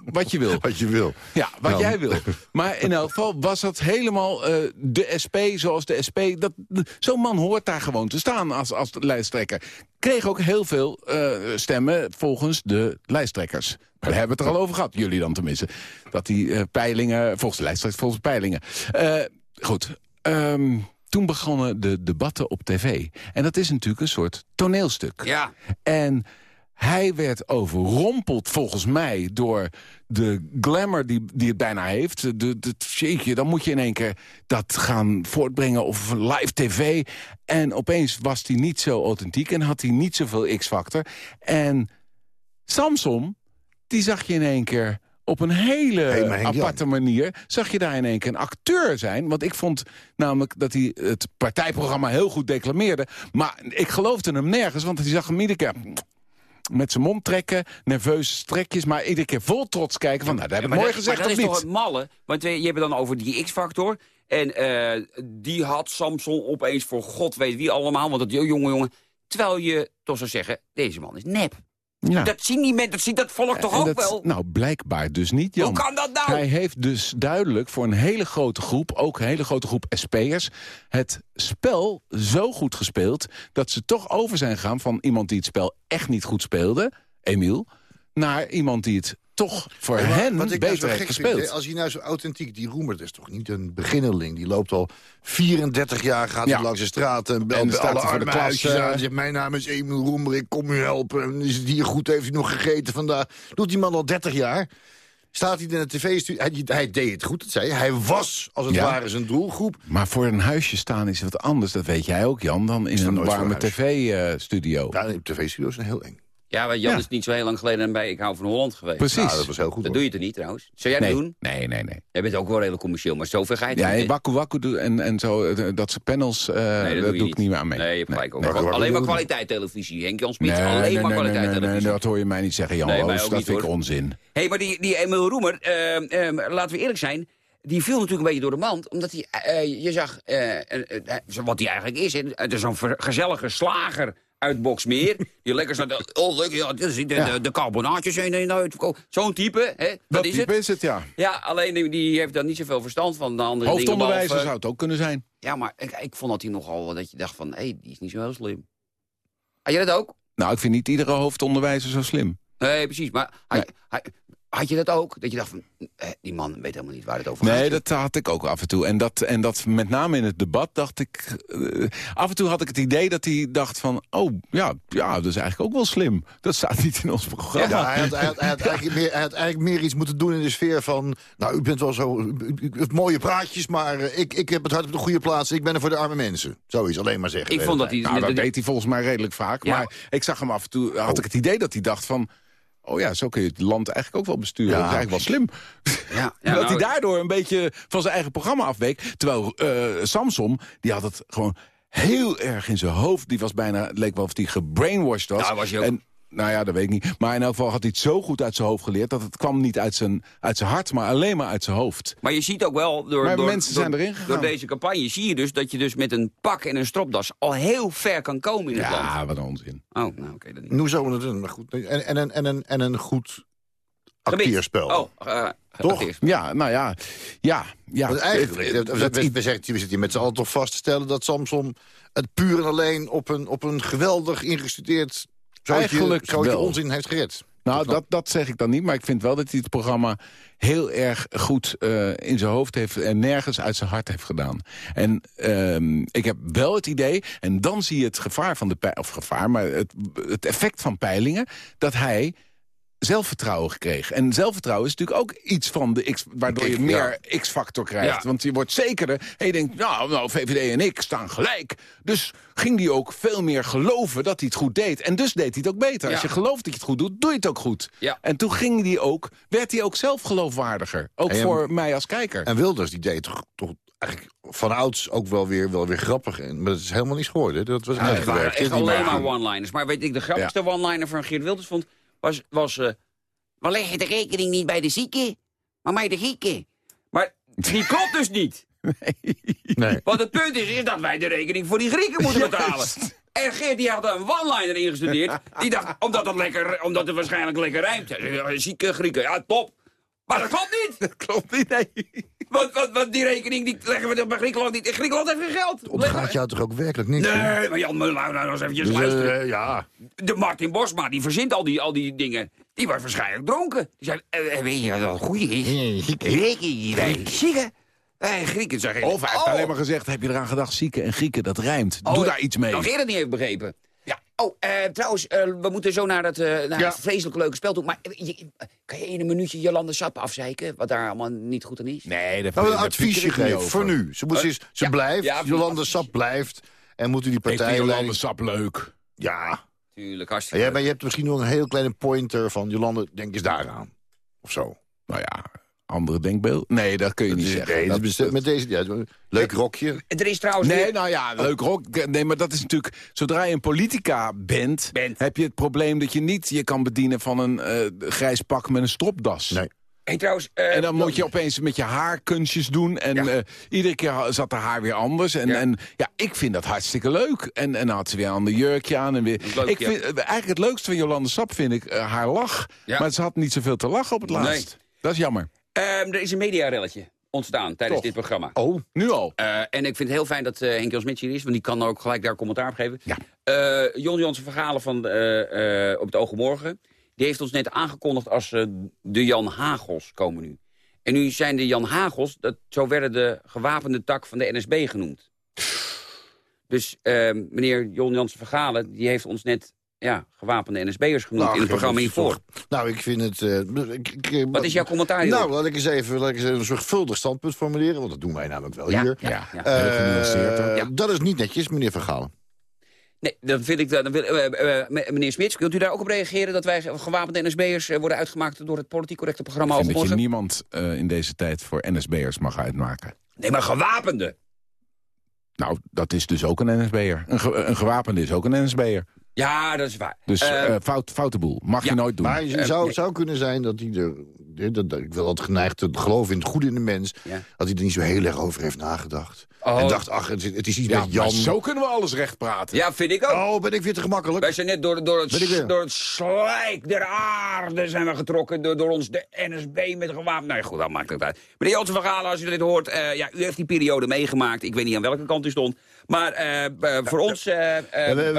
Wat je wil. [laughs] Wat je wil. Ja, wat Nou. jij wil. Maar in elk geval was dat helemaal eh, de SP zoals de SP... dat Zo'n man hoort daar gewoon te staan als, als lijsttrekker. Kreeg ook heel veel eh, stemmen volgens de lijsttrekkers. Maar daar hebben we het er al over gehad, jullie dan tenminste. Dat die eh, peilingen, volgens de lijsttrekkers, volgens de peilingen. Eh, goed, ehm, toen begonnen de debatten op tv. En dat is natuurlijk een soort toneelstuk. Ja, En hij werd overrompeld, volgens mij, door de glamour die, die het bijna heeft. De, de, jeetje, dan moet je in één keer dat gaan voortbrengen of live tv. En opeens was hij niet zo authentiek en had hij niet zoveel X-factor. En Samson, die zag je in één keer op een hele Hey, aparte manier... zag je daar in één keer een acteur zijn. Want ik vond namelijk dat hij het partijprogramma heel goed declameerde. Maar ik geloofde hem nergens, want hij zag hem iedere keer met zijn mond trekken, nerveuze strekjes... maar iedere keer vol trots kijken van, nou, dat heb maar ik mooi dat, gezegd maar dat of is toch niet? het malle? Want we- je hebt het dan over die X-factor. En eh, die had Samson opeens voor god weet wie allemaal. Want dat jonge jongen. Terwijl je toch zou zeggen, deze man is nep. Ja. Dat zien die mensen, dat ziet dat volk toch En ook dat- wel? Nou, blijkbaar dus niet, Jan. Hoe kan dat nou? Hij heeft dus duidelijk voor een hele grote groep, ook een hele grote groep SP'ers... het spel zo goed gespeeld dat ze toch over zijn gegaan... van iemand die het spel echt niet goed speelde, Emiel... naar iemand die het toch voor Ja, hen wat ik nou beter gespeeld. Vind, als hij nou zo authentiek, die Roemer, dat is toch niet een beginnerling. Die loopt al 34 jaar, gaat Ja. hij langs de straat en belt En bij alle arme huisjes eh. aan. Zegt, mijn naam is Emiel Roemer, ik kom u helpen. En is het hier goed, heeft hij nog gegeten vandaag? Doet die man al 30 jaar. Staat hij in de tv-studio? Hij, hij deed het goed, dat zei hij. Hij was, als het Ja. ware, zijn doelgroep. Maar voor een huisje staan is wat anders, dat weet jij ook, Jan... dan in een warme tv-studio. Ja, de tv-studio's zijn heel eng. Ja, want Jan Ja. is niet zo heel lang geleden bij Ik hou van Holland geweest. Precies. Nou, dat was heel goed. Dat hoor. doe je er niet trouwens. Zou jij dat doen? nee, nee, nee. Jij bent ook wel redelijk commercieel, maar zover ga je het Ja, niet? Waku Waku en, en zo, eh, dat ze panels, eh Nee, dat doe doe, je ik niet meer aan mee. Nee, je hebt gelijk. ook. Nee, Waku alleen maar kwaliteit televisie. Henk-Jan Smit, Nee, alleen nee, maar nee, kwaliteit nee, nee, televisie. dat hoor je mij niet zeggen, Jan Nee, mij Roos. ook Dat niet, vind ik onzin. Hé, maar die, die Emil Roemer, eh, laten we eerlijk zijn... die viel natuurlijk een beetje door de mand. Omdat hij, eh, je zag, eh, wat hij eigenlijk is... het is gezellige slager uit Boksmeer. [laughs] Die lekker staat, oh leuk, ja, zitten de, de carbonaatjes in en uit. Zo'n type, hè, dat, Dat is type het. is het, ja. Ja, alleen die, die heeft daar niet zoveel verstand van. De andere Hoofdonderwijzer behalve- zou het ook kunnen zijn. Ja, maar ik, ik vond dat hij nogal, dat je dacht van, hé, die is niet zo heel slim. Had je dat ook? Nou, ik vind niet iedere hoofdonderwijzer zo slim. Nee, precies. Maar had, had, had je dat ook? Dat je dacht van, eh, die man weet helemaal niet waar het over gaat. Nee, dat had ik ook af en toe. En dat, en dat met name in het debat dacht ik... eh, af en toe had ik het idee dat hij dacht van... oh, ja, ja, dat is eigenlijk ook wel slim. Dat staat niet in ons programma. Ja, hij, had, hij, had, hij, had eigenlijk meer, hij had eigenlijk meer iets moeten doen in de sfeer van... nou, u bent wel zo... u- u- u- mooie praatjes, maar eh, ik, ik heb het hart op de goede plaats. Ik ben er voor de arme mensen. Zoiets, alleen maar zeggen. Ik vond dat hij... Nou, dat deed hij volgens mij redelijk vaak. Ja. Maar ik zag hem af en toe... had ik het idee dat hij dacht van... oh ja, zo kun je het land eigenlijk ook wel besturen. Ja. Dat is eigenlijk wel slim. ja, ja, [laughs] dat nou, hij daardoor een beetje van zijn eigen programma afweek. Terwijl eh, Samson, die had het gewoon heel erg in zijn hoofd. Die was bijna, het leek wel of hij gebrainwashed was. Nou, was hij ook. En, nou ja, dat weet ik niet. Maar in elk geval had hij het zo goed uit zijn hoofd geleerd... dat het kwam niet uit zijn, uit zijn hart, maar alleen maar uit zijn hoofd. Maar je ziet ook wel, door, Maar door, mensen door- zijn erin gegaan. door deze campagne zie je dus dat je dus met een pak en een stropdas al heel ver kan komen in het land. Ja, wat een onzin. Oh, nou oké. dan niet. tijd. Hoezo? dat- Maar goed. En, en, en, en, een- en een goed acteerspel. Oh, eh, Toch? Ja, nou ja. Ja, ja. Want eigenlijk, we, we, we zitten hier met z'n allen toch vast te stellen... dat Samson het puur en alleen op een, op een geweldig ingestudeerd... zootje, Eigenlijk wel. onzin heeft gered. Nou, dat, dat zeg ik dan niet, maar ik vind wel dat hij het programma heel erg goed eh, in zijn hoofd heeft en nergens uit zijn hart heeft gedaan. En ehm, ik heb wel het idee, en dan zie je het gevaar van de of gevaar, maar het, het effect van peilingen, dat hij zelfvertrouwen gekregen. En zelfvertrouwen is natuurlijk ook iets van de X, waardoor je meer X-factor krijgt. Ja. Want je wordt zekerder en je denkt, nou, nou, VVD en ik staan gelijk. Dus ging hij ook veel meer geloven dat hij het goed deed. En dus deed hij het ook beter. Als Ja. je gelooft dat je het goed doet, doe je het ook goed. Ja. En toen ging hij ook, werd hij ook zelf geloofwaardiger. Ook En- voor mij als kijker. En Wilders, die deed toch, toch eigenlijk van ouds ook wel weer, wel weer grappig. En, maar dat is helemaal niet geworden. Dat was Het waren uitgewerkt. echt Die alleen maar- maar one-liners. Maar weet ik, de grappigste one-liner van Geert Wilders vond... was, was eh, we leggen de rekening niet bij de zieken, maar bij de Grieken. Maar die klopt dus niet. [laughs] Nee. Want het punt is, is dat wij de rekening voor die Grieken moeten betalen. En Geert die had een one-liner ingestudeerd. Die dacht, omdat het, lekker, omdat het waarschijnlijk lekker rijmt. Ja, Zieke Grieken, ja top. Maar dat klopt niet. [laughs] Dat klopt niet, nee. Want, want, want die rekening die leggen we bij Griekenland niet. Griekenland heeft geen geld. Ontgaat jou toch ook werkelijk niks? Nee, maar Jan Mulder, nou, nou eens eventjes Dus, luisteren. eh, ja. De Martin Bosma, die verzint al die, al die dingen. Die was waarschijnlijk dronken. Die zei, eh, eh, weet je wat wel goed is? Rekening bij Grieken. Wij Grieken zeggen... Of hij heeft alleen maar gezegd, heb je eraan gedacht, zieken en Grieken, dat rijmt. Doe Oh, daar iets mee. Geert het niet heeft begrepen. Ja. Oh, eh, trouwens, eh, we moeten zo naar, het, eh, naar Ja. het vreselijk leuke spel toe. Maar je- kan je in een minuutje Jolande Sap afzeiken? Wat daar allemaal niet goed aan is? Nee, dat Nou, een daar adviesje pieker ik niet geven over. voor nu. Ze, moet, ze, ze ja. blijft, Ja, Jolande. Sap blijft. En moeten die partijen... Jolande Sap leuk. Ja. Tuurlijk, Ja, hartstikke maar je hebt misschien nog een heel kleine pointer van... Jolande, denk eens daaraan. Of zo. Nou ja, andere denkbeeld. Nee, dat kun je niet zeggen. nee, Dat- met deze... Ja, leuk rokje. Er is trouwens Nee, weer- nou ja, leuk rock. Nee, maar dat is natuurlijk... Zodra je een politica bent, Bent. heb je het probleem dat je niet je kan bedienen van een eh, grijs pak met een stropdas. Nee. Hey, trouwens, eh, En dan moet je opeens met je haar kunstjes doen. En Ja. eh, iedere keer zat de haar weer anders. En Ja. en ja, ik vind dat hartstikke leuk. En, en dan had ze weer een ander jurkje aan. En weer. leuk, ik ja. vind, eigenlijk het leukste van Jolande Sap vind ik haar lach. Ja. Maar ze had niet zoveel te lachen op het laatst. Dat is jammer. Ehm, er is een mediarelletje ontstaan tijdens Toch? dit programma. Oh, Nu al. Eh, en ik vind het heel fijn dat eh Henk Jan Smits hier is, want die kan ook gelijk daar commentaar op geven. Ja. Eh, Jon Jansen Vergalen van op het Oog op Morgen, die heeft ons net aangekondigd als de Jan Hagels komen nu. En nu zijn de Jan Hagels, dat, zo werden de gewapende tak van de NSB genoemd. Dus eh, meneer Jon Jansen Vergalen, die heeft ons net ja, gewapende NSB'ers genoemd Nou, in het programma hiervoor. Nou, ik vind het... eh, ik, ik, Wat is jouw commentaar hierop? Nou, laat ik eens even, laat ik eens even een zorgvuldig standpunt formuleren. Want dat doen wij namelijk wel Ja, hier. ja, ja. Eh. Ja. Dat is niet netjes, meneer Van Galen. Nee, dan vind ik dat. Dan wil, eh, meneer Smits, kunt u daar ook op reageren dat wij gewapende NSB'ers worden uitgemaakt door het politiek correcte programma Ik vind dat je niemand eh, in deze tijd voor NSB'ers mag uitmaken. Nee, maar gewapende. Nou, dat is dus ook een NSB'er. Een, ge- een gewapende is ook een NSB'er. Ja, dat is waar. Dus Eh, eh, fout, foute boel. Mag je nooit doen. Maar het Eh, zou, nee. zou kunnen zijn dat hij er... Dat, ik wil altijd geneigd te geloven in het goede in de mens... Ja. dat hij er niet zo heel erg over heeft nagedacht. Oh. En dacht, ach, het, is- het is iets ja, met Jan. maar zo kunnen we alles recht praten. ja, vind ik ook. Oh, ben ik weer te gemakkelijk? Wij zijn net door, door, het, door het slijk der aarde zijn we getrokken. Door, door ons de NSB met gewapend. Nou ja, goed, dat maakt het uit. Meneer Jansen van Galen, als u dit hoort. eh, ja, u heeft die periode meegemaakt. Ik weet niet aan welke kant u stond. Maar voor ons... eh, eh,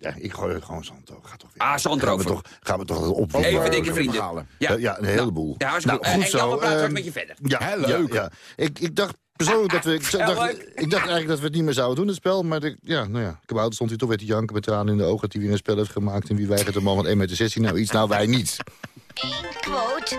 eh, Ik gooi het gewoon zand Ga toch weer. Ah, zand gaan we gaan we toch op. Even dikke vrienden. verhalen. Ja, een heleboel. Ja, hartstikke goed. En Jan, we praten ehm, met je verder. Ja, leuk. Ja, Ik, ik dacht persoonlijk dat we... Ik, [laughs] dacht, ik dacht eigenlijk dat we het niet meer zouden doen, het spel. Maar de, ja, nou ja, Kabouter stond hier toch weer te janken met tranen in de ogen... dat hij weer een spel heeft gemaakt. En wie weigert een man van 1,16 meter? Nou, iets, nou wij niet. Eén quote,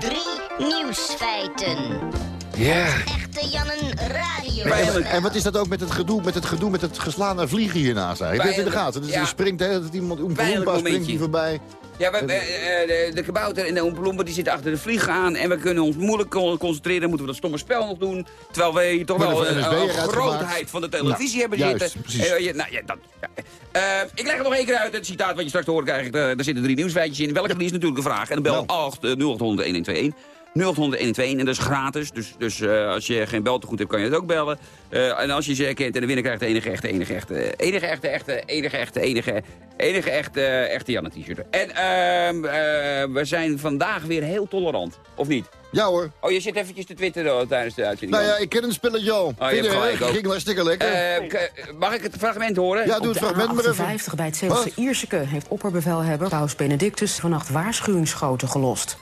drie nieuwsfeiten. Ja. Echte Jannen Radio. En, en wat is dat ook met het gedoe met het, gedoe met het geslaan naar vliegen hiernaast? Heb je het in de gaten? Dus Ja. er springt hè, dat iemand Loompa springt hier voorbij. Ja, we, we, eh, de, kabouter en de oomplomber die zitten achter de vlieg aan... en we kunnen ons moeilijk con- concentreren. Dan moeten we dat stomme spel nog doen. Terwijl wij toch wel de een, een grootheid van de televisie Nou, hebben juist, zitten. precies. Eh, je- nou, ja, dat, ja. Eh, ik leg het nog één keer uit, het citaat wat je straks te horen krijgt. eh, daar zitten drie nieuwsfeitjes in. Welke die is natuurlijk een vraag. En dan bel Nou. 8 eh, 0800 1121. 0800 1121 en dat is gratis. Dus, dus eh, als je geen beltegoed hebt, kan je het ook bellen. Eh, en als je ze herkent en de winnaar krijgt de enige echte, enige echte, enige echte, echte, enige echte, enige, enige echte, echte Janne t-shirt. En ehm, eh, we zijn vandaag weer heel tolerant, of niet? Ja hoor. Oh, je zit eventjes te twitteren oh, tijdens de uitzending. Nou ja, ik ken een spelletje al. Oh, je Vind hebt je, gelijk ook. Ging hartstikke lekker. Eh, mag ik het fragment horen? ja, doe het fragment maar even. A58 bij het Zeeuwse Ierseke heeft opperbevelhebber Paus Benedictus vannacht waarschuwingsschoten gelost.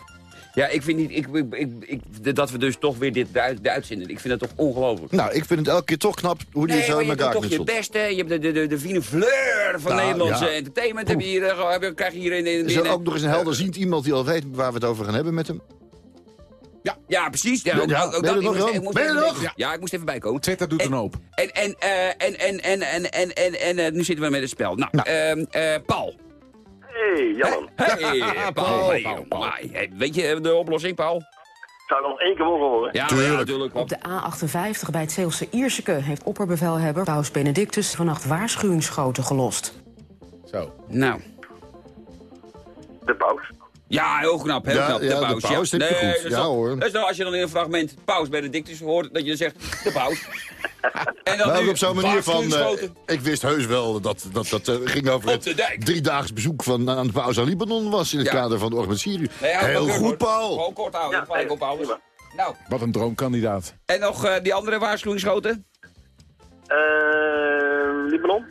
Ja, ik vind niet, ik, ik, ik, ik- dat we dus toch weer dit uitzenden. Ik vind dat toch ongelooflijk. Nou, ik vind het elke keer toch knap hoe die Nee, zo in je doet elkaar toch je beste. Je hebt de, de, de, de fine fleur van Nou, Nederlandse ja. entertainment. Heb je hier, eh, heb je, krijg je hier in... in, Is in er ook nog eens een helderziend iemand die al weet waar we het over gaan hebben met hem? Ja, precies. Ja, Ja, ook- ja, ook ben je dat- er nog, Ben je er nog? Ja. ja, ik moest even bijkomen. Twitter doet een hoop. En, en, eh, en, en, en, en, en, en, en eh, nu zitten we met het spel. Nou, ehm, eh, Paul. Hey, Jan. Hey, Paul. Hey, maar, hey, weet je de oplossing, Paul? Zou nog één keer mogen horen? Ja, ja natuurlijk. Op de A58 bij het Zeeuwse Ierseke heeft opperbevelhebber Paus Benedictus vannacht waarschuwingsschoten gelost. Zo. Nou. De paus. Ja, heel knap, heel Ja, knap. ja, de paus heb je Nee, goed. dat is Ja, hoor. Is nou als je dan in een fragment paus bij de dictus hoort, dat je dan zegt, de paus. [laughs] en dan nu op zo'n manier van... eh, ik wist heus wel dat dat, dat eh, ging over het driedaags bezoek van, aan de paus aan Libanon was... in het Ja. kader van de Oorlog met Syrië. Nee, Heel goed, hoor. Paul. Gewoon kort houden, Ja, op alles. prima. Nou, Wat een droomkandidaat. en nog eh, die andere waarschuwingsschoten? Eh, Libanon?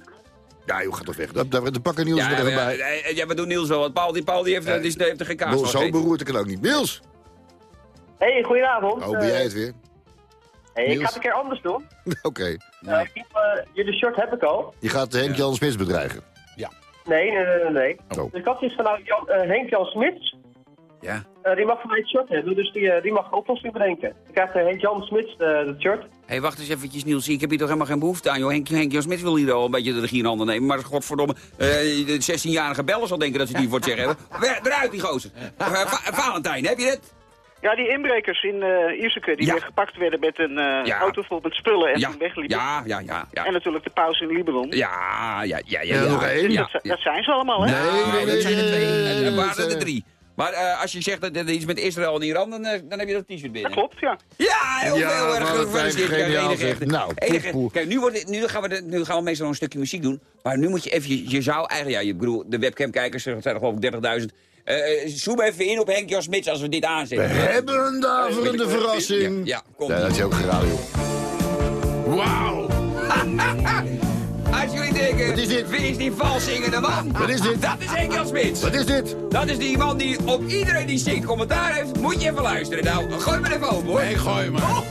Ja, joh, gaat toch weg. Dat, daar, daar pakken Niels Ja, er even ja, bij. ja, ja, we doen Niels wel. Want Paul, die, Paul die heeft, die, die heeft er geen kaas van Zo beroerd ik het ook niet. Niels! Hey, goedenavond. Oh, ben jij het weer? hey, ik Niels? ga het een keer anders doen. [laughs] Oké. Eh, heb, eh, jullie shirt heb ik al. Je gaat Henk Jan Smits bedreigen. Nee, nee, nee, nee. nee. Oh. Dus ik had zoiets van, nou, Jan, eh, Henk Jan Smits, Ja. eh, die mag van mij het shirt hebben, dus die, eh, die mag een oplossing bedenken. Ik krijg uh, Henk Jan Smits eh, het shirt. Hé, hey, wacht eens eventjes, Niels. Ik heb hier toch helemaal geen behoefte aan, joh. Henk, Henk Jan Smit wil hier al een beetje de regie in handen nemen. Maar godverdomme, eh, de 16-jarige bellen zal denken dat ze die voor het zeggen hebben. [laughs] Weg, eruit, die gozer. Eh, Va- Valentijn, heb je het? Ja, die inbrekers in uh, Ierseke die Ja. weer gepakt werden met een eh, Ja. auto vol met spullen en Ja. toen wegliepen. Ja, ja, ja, ja. En natuurlijk de paus in Libanon. Ja, ja, ja, ja. Dat, dat zijn ze allemaal, hè? Nee, nee, nee. dat zijn er twee. nee, En er dat Maar eh, als je zegt dat er iets met Israël en Iran, dan, eh, dan heb je dat t-shirt binnen. Dat klopt, ja. Ja, heel Ja, veel erg Valentijn, gefeliciteerd. geniaal Enige zeg. echte- Nou, enige- poe, poe. Kijk, nu, wordt het, nu, gaan we de, nu gaan we meestal nog een stukje muziek doen. Maar nu moet je even, je, je zou eigenlijk, ja, je bedoel, de webcamkijkers, er zijn er geloof ik 30.000. Eh, eh, zoom even in op Henk Jan Smits als we dit We aanzetten. hebben een daverende verrassing. Ja, ja kom. Ja, dat is ook geraden, joh. Wauw! [laughs] Als jullie denken, Wat is dit? wie is die valzingende man? Wat is dit? Dat is Henk Jan Smits. Wat is dit? Dat is die man die op iedereen die zingt commentaar heeft. Moet je even luisteren. Nou, gooi me even open, hoor. Nee, gooi maar. Oh. [laughs]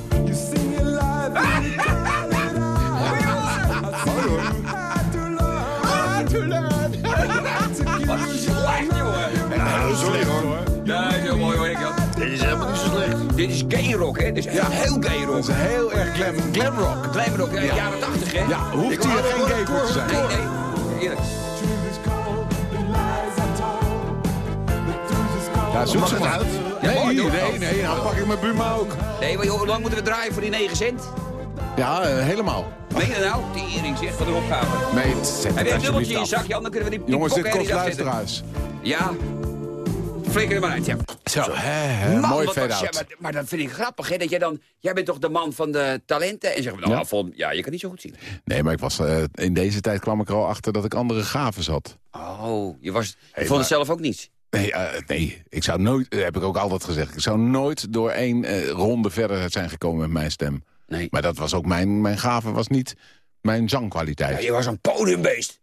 Wat slecht, jongen. Nou, sorry hoor. Ja, dat is heel mooi hoor, Jan. Dit is helemaal niet zo slecht. Dit is gay rock, hè? Dit is heel gay rock. Dat is heel erg glam, glam rock. Klein rock, eh, jaren 80, hè? Ja, hoeft hier geen gay voor te zijn. Nee, nee. Eerlijk. Ja, zoek ze maar uit? Nee, mooi, nee, nee, nee, nou pak ik mijn Buma ook. Nee, maar joh, hoe lang moeten we draaien voor die 9 cent? Ja, eh, helemaal. Meen je nou? Die eering zeg, wat een opgave. Nee, zet Heb het je een dubbeltje in je af. zak, Jan? Dan kunnen we die, die Jongens, dit kost er luisteraars. Ja. Flikker er maar uit, ja. Zo, Man, mooi ja, out. maar, maar dat vind ik grappig, hè? Dat jij dan... Jij bent toch de man van de talenten? En zeggen we, nou, Ja. Von, ja, je kan niet zo goed zien. Nee, maar ik was, eh, in deze tijd kwam ik er al achter dat ik andere gaven zat. Oh, je, was, je Hey, vond maar- het zelf ook niet? Nee, eh, nee, ik zou nooit, eh, heb ik ook altijd gezegd... ik zou nooit door één ronde verder zijn gekomen met mijn stem. Nee. Maar dat was ook mijn, mijn gave, was niet mijn zangkwaliteit. Ja, je was een podiumbeest.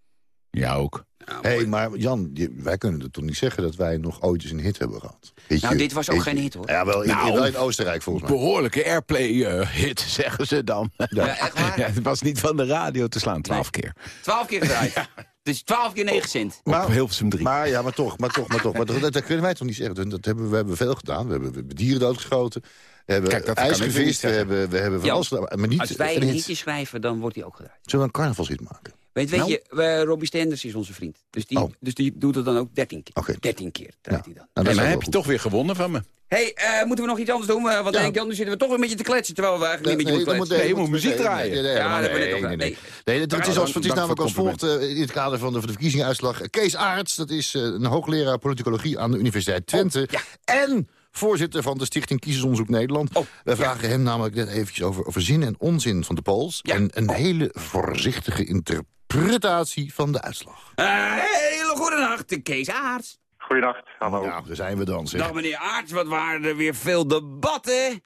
Ja, ook. Hé, hey, maar Jan, wij kunnen er toch niet zeggen dat wij nog ooit eens een hit hebben gehad? Weet Nou, je- dit was ook geen hit, hoor. Ja, wel in, Nou, in Oostenrijk volgens mij. Behoorlijke airplay-hit, [laughs] zeggen ze dan. Ja, echt waar? [laughs] Ja, het was niet van de radio te slaan, twaalf keer. Twaalf keer gedraaid. [laughs] Dus twaalf keer negen cent. Op Hilversum 3. Maar ja, maar toch, maar toch, maar toch. Maar dat, dat kunnen wij toch niet zeggen. Dat, hebben, we hebben veel gedaan. We hebben, we hebben dieren doodgeschoten. We hebben Kijk, ijs gevist. We hebben, we hebben van alles gedaan. Maar niet Als wij een hit. hitje schrijven, dan wordt die ook gedraaid. Zullen we een carnavalshit maken? Weet, weet Nou? je, Robbie Stenders is onze vriend. Dus die, Oh. dus die doet het dan ook dertien keer. Oké. Dertien keer draait hij dan. Nou, en dan heb je toch weer gewonnen van me. hey, eh, moeten we nog iets anders doen? Eh, Want Ja. nu zitten we toch een beetje te kletsen. Terwijl we eigenlijk niet met je dan moeten moet- kletsen. Nee, je moet muziek draaien. Nee, nee, Ja, dat ben ik nee, ook nee, nee. Het, is, als, het is namelijk als volgt eh, in het kader van de, van de verkiezingsuitslag. Kees Aarts, dat is eh, een hoogleraar politicologie aan de Universiteit Twente. Oh, ja. En voorzitter van de Stichting Kiezersonderzoek Nederland. Oh, Wij vragen hem namelijk net eventjes over, over zin en onzin van de polls. Ja. En een hele voorzichtige interpretatie van de uitslag. Eh, hele goede nacht, Kees Aarts. Goeiedag, hallo. Nou, daar zijn we dan, zeg. Dag meneer Aarts, wat waren er weer veel debatten.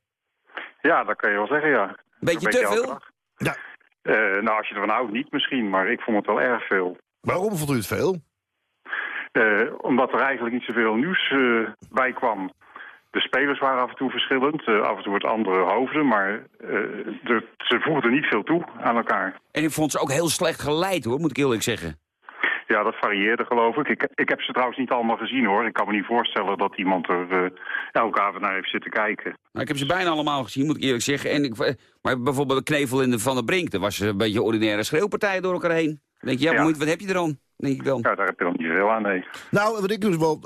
Ja, dat kan je wel zeggen, ja. Beetje Een te veel? Ja. Eh, nou, als je ervan houdt, niet misschien, maar ik vond het wel erg veel. Waarom vond u het veel? Eh, omdat er eigenlijk niet zoveel nieuws eh, bij kwam. De spelers waren af en toe verschillend, eh, af en toe het andere hoofden, maar eh, de, ze voegden niet veel toe aan elkaar. En ik vond ze ook heel slecht geleid, hoor, moet ik eerlijk zeggen. Ja, dat varieerde geloof ik. ik. Ik heb ze trouwens niet allemaal gezien hoor. Ik kan me niet voorstellen dat iemand er eh, elke avond naar heeft zitten kijken. Nou, ik heb ze bijna allemaal gezien, moet ik eerlijk zeggen. En ik, maar bijvoorbeeld Knevel en de Van der Brink, dat was een beetje een ordinaire schreeuwpartij door elkaar heen. Dan denk je, ja, Ja. Wat heb je er dan? Denk ik dan. Ja, daar heb je dan niet veel aan, nee. Nou, wat ik dus wel.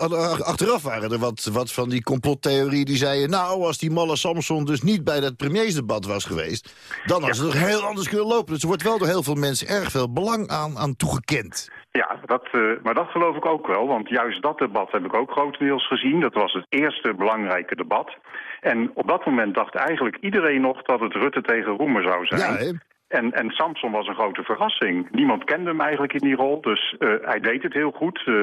Achteraf waren er wat, wat van die complottheorieën die zeiden. Nou, als die malle Samson dus niet bij dat premiersdebat was geweest. dan had het nog heel anders kunnen lopen. Dus er wordt wel door heel veel mensen erg veel belang aan, aan toegekend. Ja, dat, eh, maar dat geloof ik ook wel. Want juist dat debat heb ik ook grotendeels gezien. Dat was het eerste belangrijke debat. En op dat moment dacht eigenlijk iedereen nog dat het Rutte tegen Roemer zou zijn. Ja? En, en Samson was een grote verrassing. Niemand kende hem eigenlijk in die rol, dus eh, hij deed het heel goed. eh,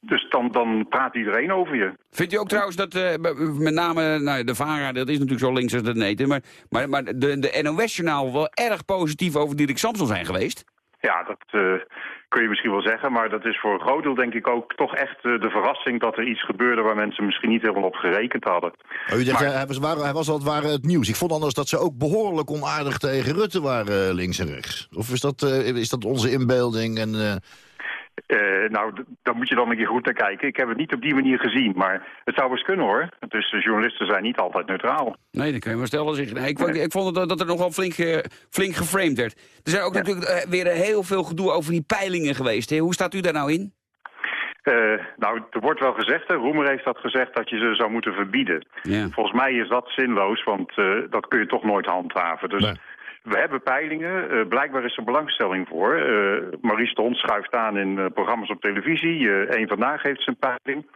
dus dan, dan praat iedereen over je. Vindt u ook trouwens dat, eh, met name nou, de VARA, dat is natuurlijk zo links als de neten... maar, maar, maar de, de NOS-journaal wel erg positief over Dirk Samson zijn geweest? Ja, dat kun je misschien wel zeggen, maar dat is voor een groot deel denk ik ook toch echt eh, de verrassing dat er iets gebeurde waar mensen misschien niet helemaal op gerekend hadden. Oh, u zegt, Maar- hij, was, hij was al het ware het nieuws. Ik vond anders dat ze ook behoorlijk onaardig tegen Rutte waren, eh, links en rechts. Of is dat, eh, is dat onze inbeelding? En, eh, Eh, nou, daar moet je dan een keer goed naar kijken. Ik heb het niet op die manier gezien, maar het zou eens kunnen hoor. Dus de journalisten zijn niet altijd neutraal. Nee, dat kun je maar stellen. Zeg. Nee, ik, vond, ik vond dat, dat er nogal flink, ge- flink geframed werd. Er zijn ook natuurlijk eh, weer heel veel gedoe over die peilingen geweest. Hè? Hoe staat u daar nou in? Eh, nou, er wordt wel gezegd, hè, Roemer heeft dat gezegd, dat je ze zou moeten verbieden. Ja. Volgens mij is dat zinloos, want eh, dat kun je toch nooit handhaven. Dus we hebben peilingen, eh, blijkbaar is er belangstelling voor. Eh Maurice de schuift aan in eh, programma's op televisie. Eén Vandaag heeft zijn peiling.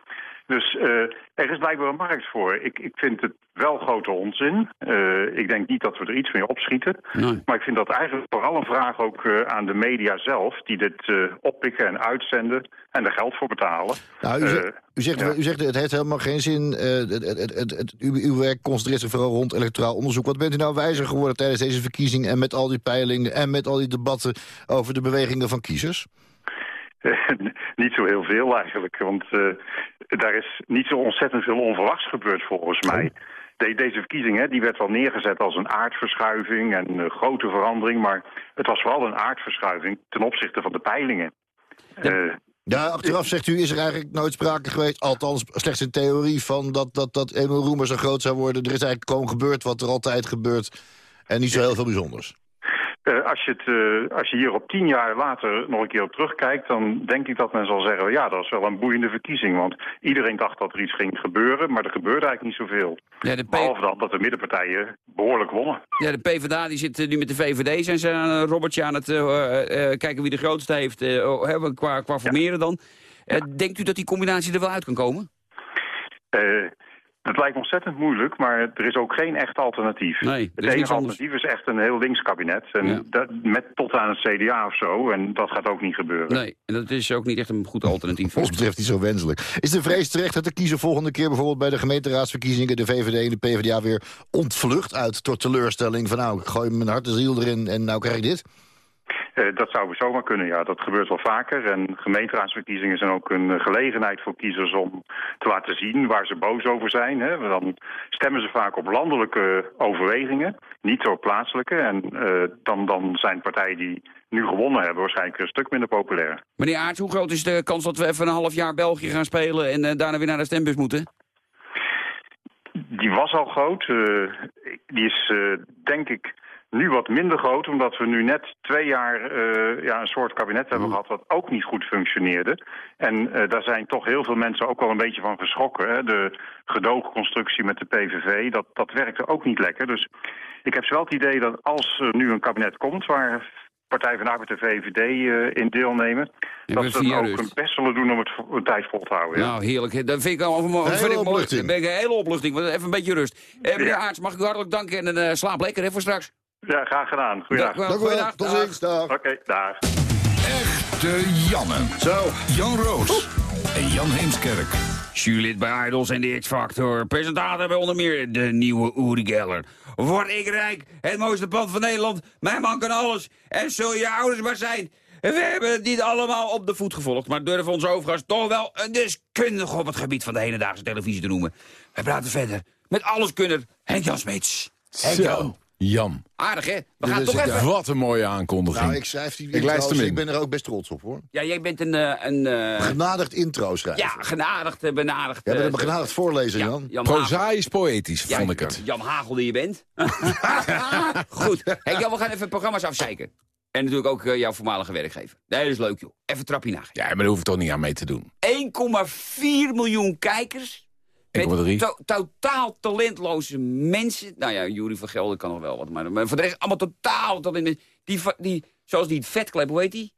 Dus eh, er is blijkbaar een markt voor. Ik, ik vind het wel grote onzin. Eh, ik denk niet dat we er iets mee opschieten. Nee. Maar ik vind dat eigenlijk vooral een vraag ook eh, aan de media zelf... die dit eh, oppikken en uitzenden en er geld voor betalen. nou, u, zegt, u, zegt, ja. u zegt het heeft helemaal geen zin. eh, het, het, het, het, het- uw, uw werk concentreert zich vooral rond electoraal onderzoek. Wat bent u nou wijzer geworden tijdens deze verkiezing... en met al die peilingen en met al die debatten over de bewegingen van kiezers? [laughs] niet zo heel veel eigenlijk, want eh, daar is niet zo ontzettend veel onverwachts gebeurd volgens mij. De- deze verkiezing hè, die werd wel neergezet als een aardverschuiving en een grote verandering, maar het was vooral een aardverschuiving ten opzichte van de peilingen. Eh, Ja, achteraf zegt u, is er eigenlijk nooit sprake geweest... althans slechts in theorie van dat, dat, dat Emil Roemer zo groot zou worden. Er is eigenlijk gewoon gebeurd wat er altijd gebeurt... en niet zo heel veel bijzonders. Eh, als, je het, eh, als je hier op tien jaar later nog een keer op terugkijkt... dan denk ik dat men zal zeggen... ja, dat is wel een boeiende verkiezing. Want iedereen dacht dat er iets ging gebeuren... maar er gebeurde eigenlijk niet zoveel. Ja, de P- Behalve dan dat de middenpartijen behoorlijk wonnen. Ja, de PvdA die zit eh, nu met de VVD. Zijn ze aan een robbertje aan het kijken wie de grootste heeft oh, qua, qua formeren dan. Denkt u dat die combinatie er wel uit kan komen? Het lijkt me ontzettend moeilijk, maar er is ook geen echt alternatief. Nee, er het enige anders. alternatief is echt een heel links kabinet. En dat, met tot aan het CDA of zo. En dat gaat ook niet gebeuren. Nee, en dat is ook niet echt een goed alternatief. [laughs] Ons betreft niet zo wenselijk. Is de vrees terecht dat de kiezer volgende keer bijvoorbeeld bij de gemeenteraadsverkiezingen de VVD en de PvdA weer ontvlucht uit tot teleurstelling van nou, ik gooi mijn hart en ziel erin en nou krijg ik dit? Eh, dat zou zomaar kunnen, ja. Dat gebeurt wel vaker. En gemeenteraadsverkiezingen zijn ook een eh, gelegenheid voor kiezers om te laten zien waar ze boos over zijn. Hè. Dan stemmen ze vaak op landelijke overwegingen, niet op plaatselijke. En eh, dan, dan zijn partijen die nu gewonnen hebben waarschijnlijk een stuk minder populair. Meneer Aerts, hoe groot is de kans dat we even een half jaar België gaan spelen... en daarna weer naar de stembus moeten? Die was al groot. die is denk ik nu wat minder groot, omdat we nu net twee jaar eh, ja, een soort kabinet hebben gehad wat ook niet goed functioneerde. En eh, daar zijn toch heel veel mensen ook wel een beetje van geschrokken. Hè? De gedoogconstructie met de PVV, dat, dat werkte ook niet lekker. Dus ik heb wel het idee dat als er nu een kabinet komt waar Partij van de Arbeid en VVD eh, in deelnemen, dat ze dan ook hun best zullen doen om het een tijd vol te houden. ja. Nou, heerlijk. Dat vind ik al vind ik mooi. opluchting. Dan ben ik een hele opluchting. want Even een beetje rust. Eh, meneer Ja. Aerts, mag ik u hartelijk danken en eh, slaap lekker hè, voor straks. Ja, graag gedaan. Goeiedag. Dank u wel. Goeiedag. Tot Dag. ziens, dag. Oké, dag. Echte Janne. Zo. Jan Roos en Jan Heemskerk. Jurylid bij Idols en de X-Factor. Presentator bij onder meer de nieuwe Uri Geller. Word ik rijk, het mooiste pand van Nederland. Mijn man kan alles. En zul je ouders maar zijn. We hebben het niet allemaal op de voet gevolgd... maar durven onze overigens toch wel een deskundige op het gebied van de hedendaagse televisie te noemen. Wij praten verder met alleskunner Henk-Jan Smeets. Henk-Jan. Zo, Jan. Aardig, hè? We gaan toch even... Wat een mooie aankondiging. Nou, ik schrijf die Ik lijst hem in. Ik ben er ook best trots op, hoor. Ja, jij bent een... eh, een eh, Genadigd intro schrijven. ja, genadigd, eh, benadigd. Jij bent een genadigd voorlezer, ja, Jan. Prozaïs poëtisch, Ja, vond ik het. Jan Hagel die je bent. [laughs] Goed. Hey, Jan, we gaan even programma's afzeiken. En natuurlijk ook jouw voormalige werkgever. Nee, dat is leuk, joh. Even een trapje na. Ja, maar daar hoef ik toch niet aan mee te doen. 1,4 miljoen kijkers. Met 1,3. to- totaal talentloze mensen. Nou ja, Jury van Gelder kan nog wel wat. Maar, maar voor de rest allemaal totaal talentloze. Die, die, zoals die vetklep, hoe heet die?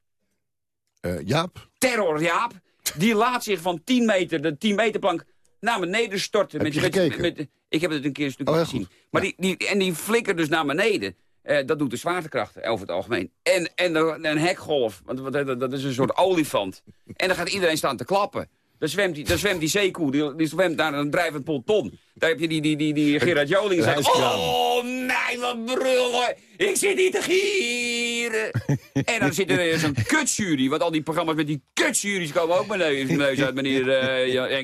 Eh, Jaap? Terror Jaap. Die laat zich van 10 meter, de 10 meter plank, naar beneden storten. Heb met, je met, ik heb het een keer een stukje Oh, gezien. Maar die, die, en die flikkert dus naar beneden. Eh, dat doet de zwaartekracht over het algemeen. En, en een hekgolf, want dat is een soort olifant. En dan gaat iedereen staan te klappen. Dan zwemt die, dan zwemt die zeekoe, die, die zwemt naar een drijvend ponton. Daar heb je die, die, die, die Gerard Joling die zegt... Oh, nee, wat brullen. Ik zit niet te gieren. [laughs] en dan zit er zo'n kutjury, want al die programma's met die kutjuries komen ook mijn neus, neus uit, meneer uh.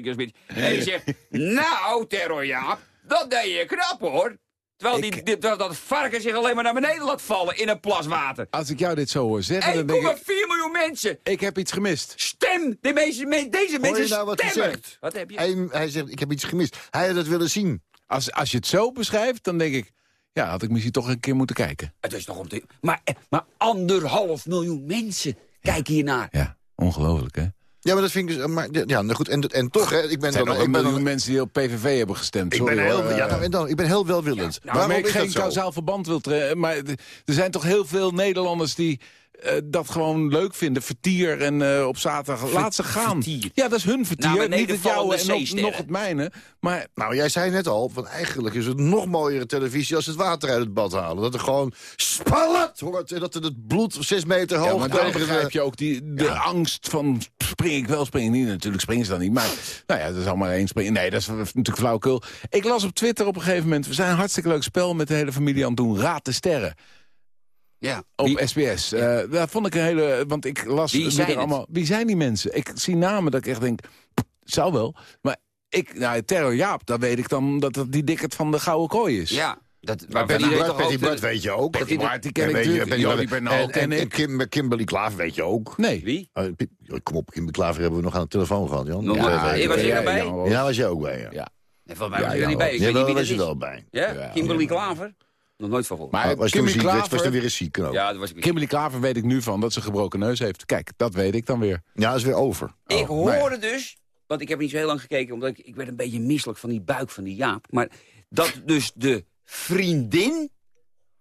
En die zegt, nou, Terror Jaap, dat deed je knap, hoor. Terwijl, die, dit- terwijl dat varken zich alleen maar naar beneden laat vallen in een plas water. Als ik jou dit zo hoor 1,4 zeggen, dan denk ik... miljoen mensen. Ik heb iets gemist. Stem! De meeste, me- deze mensen je nou wat stemmen. zegt? Wat heb je? Hij, hij zegt, ik heb iets gemist. Hij had het willen zien. Als, als je het zo beschrijft, dan denk ik... Ja, had ik misschien toch een keer moeten kijken. Het is toch om te... Maar, eh, maar anderhalf miljoen mensen kijken hiernaar. Ja, ongelooflijk, hè? Ja, maar dat vind ik dus... Maar, ja, nou goed. En, en toch, hè, ik ben Er zijn dan... Ik een ben, dan, mensen die op PVV hebben gestemd. ik Sorry, ben heel, hoor. ja, nou, en dan, ik ben heel welwillend. nou, Waarmee Waarom ik geen kausaal verband wil trekken. Maar er zijn toch heel veel Nederlanders die eh, dat gewoon leuk vinden. Vertier en eh, op zaterdag. Laat ze gaan. vertier. Ja, dat is hun vertier. Beneden Niet het jouwe en nog, nog het mijne. Maar Nou, jij zei net al, van eigenlijk is het nog mooiere televisie als het water uit het bad halen. Dat er gewoon spannend wordt en dat er het bloed zes meter hoog Ja, maar dan begrijp je ook die, de angst van spring ik wel, spring ik niet. Natuurlijk springen ze dan niet, maar nou ja, er is allemaal één springen. Nee, dat is natuurlijk flauwekul. Ik las op Twitter op een gegeven moment... we zijn een hartstikke leuk spel met de hele familie aan het doen. Raad de sterren. Ja. Op Wie- SBS. Eh dat vond ik een hele... Want ik las... Wie zijn er allemaal, wie zijn die mensen? Ik zie namen dat ik echt denk... pff, Zou wel. Maar ik... Nou, Terror Jaap, dan weet ik dan dat dat die dikkerd van de Gouden Kooi is. Ja. Dat, Maar Betty iedereen Bart, weet je ook. Betty Bart, die ken En ik je- natuurlijk. je- en- en- en. Kim, Kimberly Klaver weet je ook. Nee. Wie? Uh, Pi- kom op, Kimberly Klaver hebben we nog aan de telefoon gehad, Jan. Nog Ja, dat Je was er Ja, Ja, was je ook bij, ja. Ja. Nee, van mij Ja, was ik er ja, niet bij. Ik Ja, weet niet wie was dat je is. wel bij. Ja? Ja, Kimberly ja. Klaver? Nog nooit van gehoord. Maar was toen Kimberly ziek, was Klaver, toen weer eens ziek. Kan ook. Ja, dat was ik. Kimberly Klaver weet ik nu van dat ze een gebroken neus heeft. Kijk, dat weet ik dan weer. Ja, is weer over. Ik Oh, hoorde dus, want ik heb niet zo heel lang gekeken... omdat ik, ik werd een beetje misselijk van die buik van die Jaap. Maar dat dus de vriendin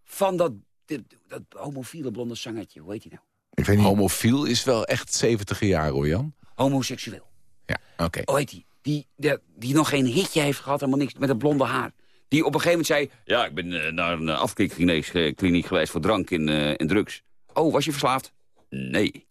van dat, dat, dat homofiele blonde zangertje... hoe heet die nou? Ik weet niet. Homofiel is wel echt 70 jaar hoor, Jan. Homoseksueel. Ja, oké. Hoe heet die? Die, die? die nog geen hitje heeft gehad, helemaal niks, met dat blonde haar. Die op een gegeven moment zei... Ja, ik ben eh, naar een afkikkliniek geweest voor drank en, eh, en drugs. Oh, was je verslaafd? Nee.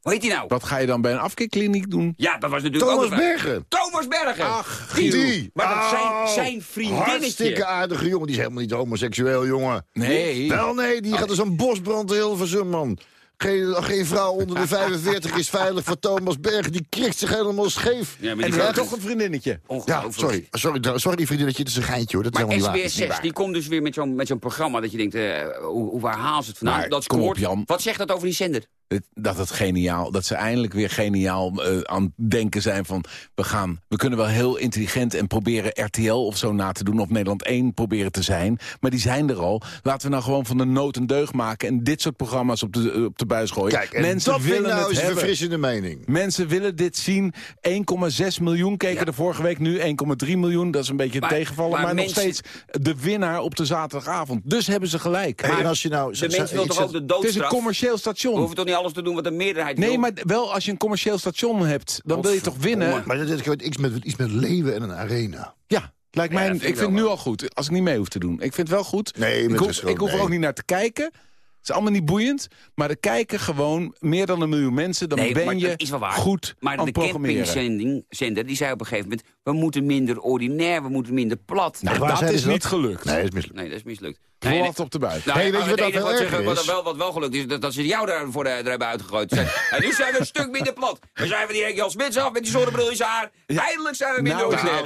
Hoe heet die nou? Wat ga je dan bij een afkikkliniek doen? Ja, dat was natuurlijk Thomas ook... Bergen. Thomas Bergen! Ach, die. Die. Maar dat zijn, Oh, zijn vriendinnetje. Hartstikke aardige jongen. Die is helemaal niet homoseksueel, jongen. Nee. Wel nee, die gaat dus een bosbrand in Hilversum, man. Geen, geen vrouw onder de 45 is veilig voor Thomas Berg. Die krikt zich helemaal scheef. Ja, maar En die heeft toch een vriendinnetje. Ja, sorry. Sorry, sorry die vriendin, dat je het is een geintje hoor. Dat is Maar helemaal niet waar. SBS Dat is niet 6, die komt dus weer met zo'n met zo'n programma dat je denkt, eh, hoe, hoe, waar haal ze het vandaan? Maar dat kom op, scoort. Jan. Wat zegt dat over die zender? Het- Dat het geniaal, dat ze eindelijk weer geniaal eh, aan het denken zijn van... we gaan, we kunnen wel heel intelligent en proberen RTL of zo na te doen... of Nederland 1 proberen te zijn, maar die zijn er al. Laten we nou gewoon van de nood een deugd maken... en dit soort programma's op de, op de buis gooien. Kijk, en Mensen dat willen nou het eens een hebben. verfrissende mening. Mensen willen dit zien. 1,6 miljoen keken er vorige week, nu 1,3 miljoen. Dat is een beetje Maar- tegenvallen, maar, maar nog mensen- steeds de winnaar op de zaterdagavond. Dus hebben ze gelijk. Hey, en als je nou, De z- mens z- wil ik toch zet- ook de het is een doodstraf? commercieel We station. Alles te doen wat de meerderheid Nee, wil? maar wel als je een commercieel station hebt, dan wil je toch winnen? Maar dat heeft iets met, iets met leven en een arena. Ja, lijkt Ja, mij. ik vind ik vind het nu al goed, als ik niet mee hoef te doen. Ik vind het wel goed. Nee, ik hoef, ik hoef er nee. ook niet naar te kijken. Het is allemaal niet boeiend, maar er kijken gewoon meer dan een miljoen mensen. Dan Nee, ben maar je is wel waar. goed Maar aan de het programmeren. campingzender die zei op een gegeven moment... we moeten minder ordinair, we moeten minder plat. Nou, dat is niet dat? gelukt. Nee, dat is mislukt. Nee, dat is mislukt. Plat Nee, nee. op de buik. Nou, Hey, weet je wat dat enige wel ze- erger wat, wel, wat wel gelukt is, dat, dat ze jou daarvoor eh, er hebben uitgegooid. [laughs] En nu zijn we een stuk minder plat. We zijn van die Henk Jan Smits af met die zonnebril in zijn haar. Eindelijk zijn we minder Nou, ordinair.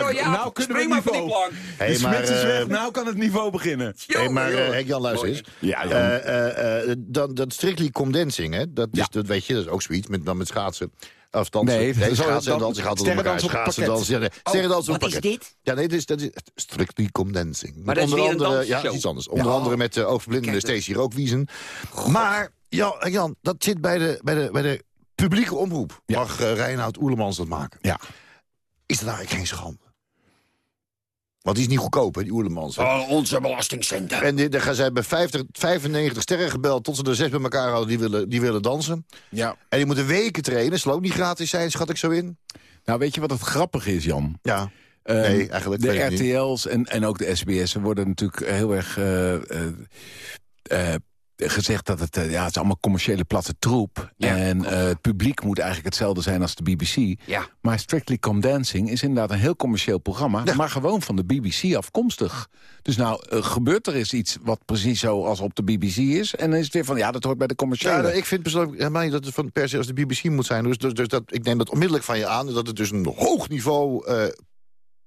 nou, ja, Nou kunnen we spring maar van die plank. Hey, de Smits is eh, weg, nou kan het niveau beginnen. Hey, maar Jongen, eh, Henk Jan, luister eens. Ja. Eh, eh, eh, dan, dat strictly condensing, hè? Dat, is, Ja. dat weet je, dat is ook zoiets met, dan met schaatsen. Of dansen. Nee, Nee, schaatsen en dan- dansen gaat het door elkaar. Schaatsen, pakket. dansen, ja, nee, op wat is dit? Ja, nee, dit is, dat is strictly condensing. Maar dat is Onder een andere, ja, is iets anders. Onder Ja. andere met uh, oogverblindende Kijk, dat- Stacey Rookwiesen. Maar, Jan, Jan, dat zit bij de, bij de, bij de publieke omroep. Ja. Mag uh, Reinoud Oerlemans dat maken? Ja. Is dat eigenlijk geen schande? Want die is niet goedkoop, hè, die Oerlemans. Oh, onze belastingcenter. En die, gaan zij bij 50, 95 sterren gebeld tot ze er zes bij elkaar hadden die willen, die willen dansen. Ja. En die moeten weken trainen. Zal ook niet gratis zijn, schat ik zo in. Nou, weet je wat het grappige is, Jan? Ja. Ehm, Nee, eigenlijk De. RTL's en, en ook de SBS'en worden natuurlijk heel erg eh, eh, eh, gezegd dat het, eh, ja, het is allemaal commerciële platte troep. Ja, en eh, het publiek moet eigenlijk hetzelfde zijn als de BBC. Ja. Maar Strictly Come Dancing is inderdaad een heel commercieel programma... Ja. maar gewoon van de BBC afkomstig. Dus nou, eh, gebeurt er eens iets wat precies zo als op de BBC is... en dan is het weer van, ja, dat hoort bij de commerciële. Ja, ik vind persoonlijk helemaal niet dat het van per se als de BBC moet zijn. Dus, dus, dus dat, ik neem dat onmiddellijk van je aan. Dat het dus een hoog niveau eh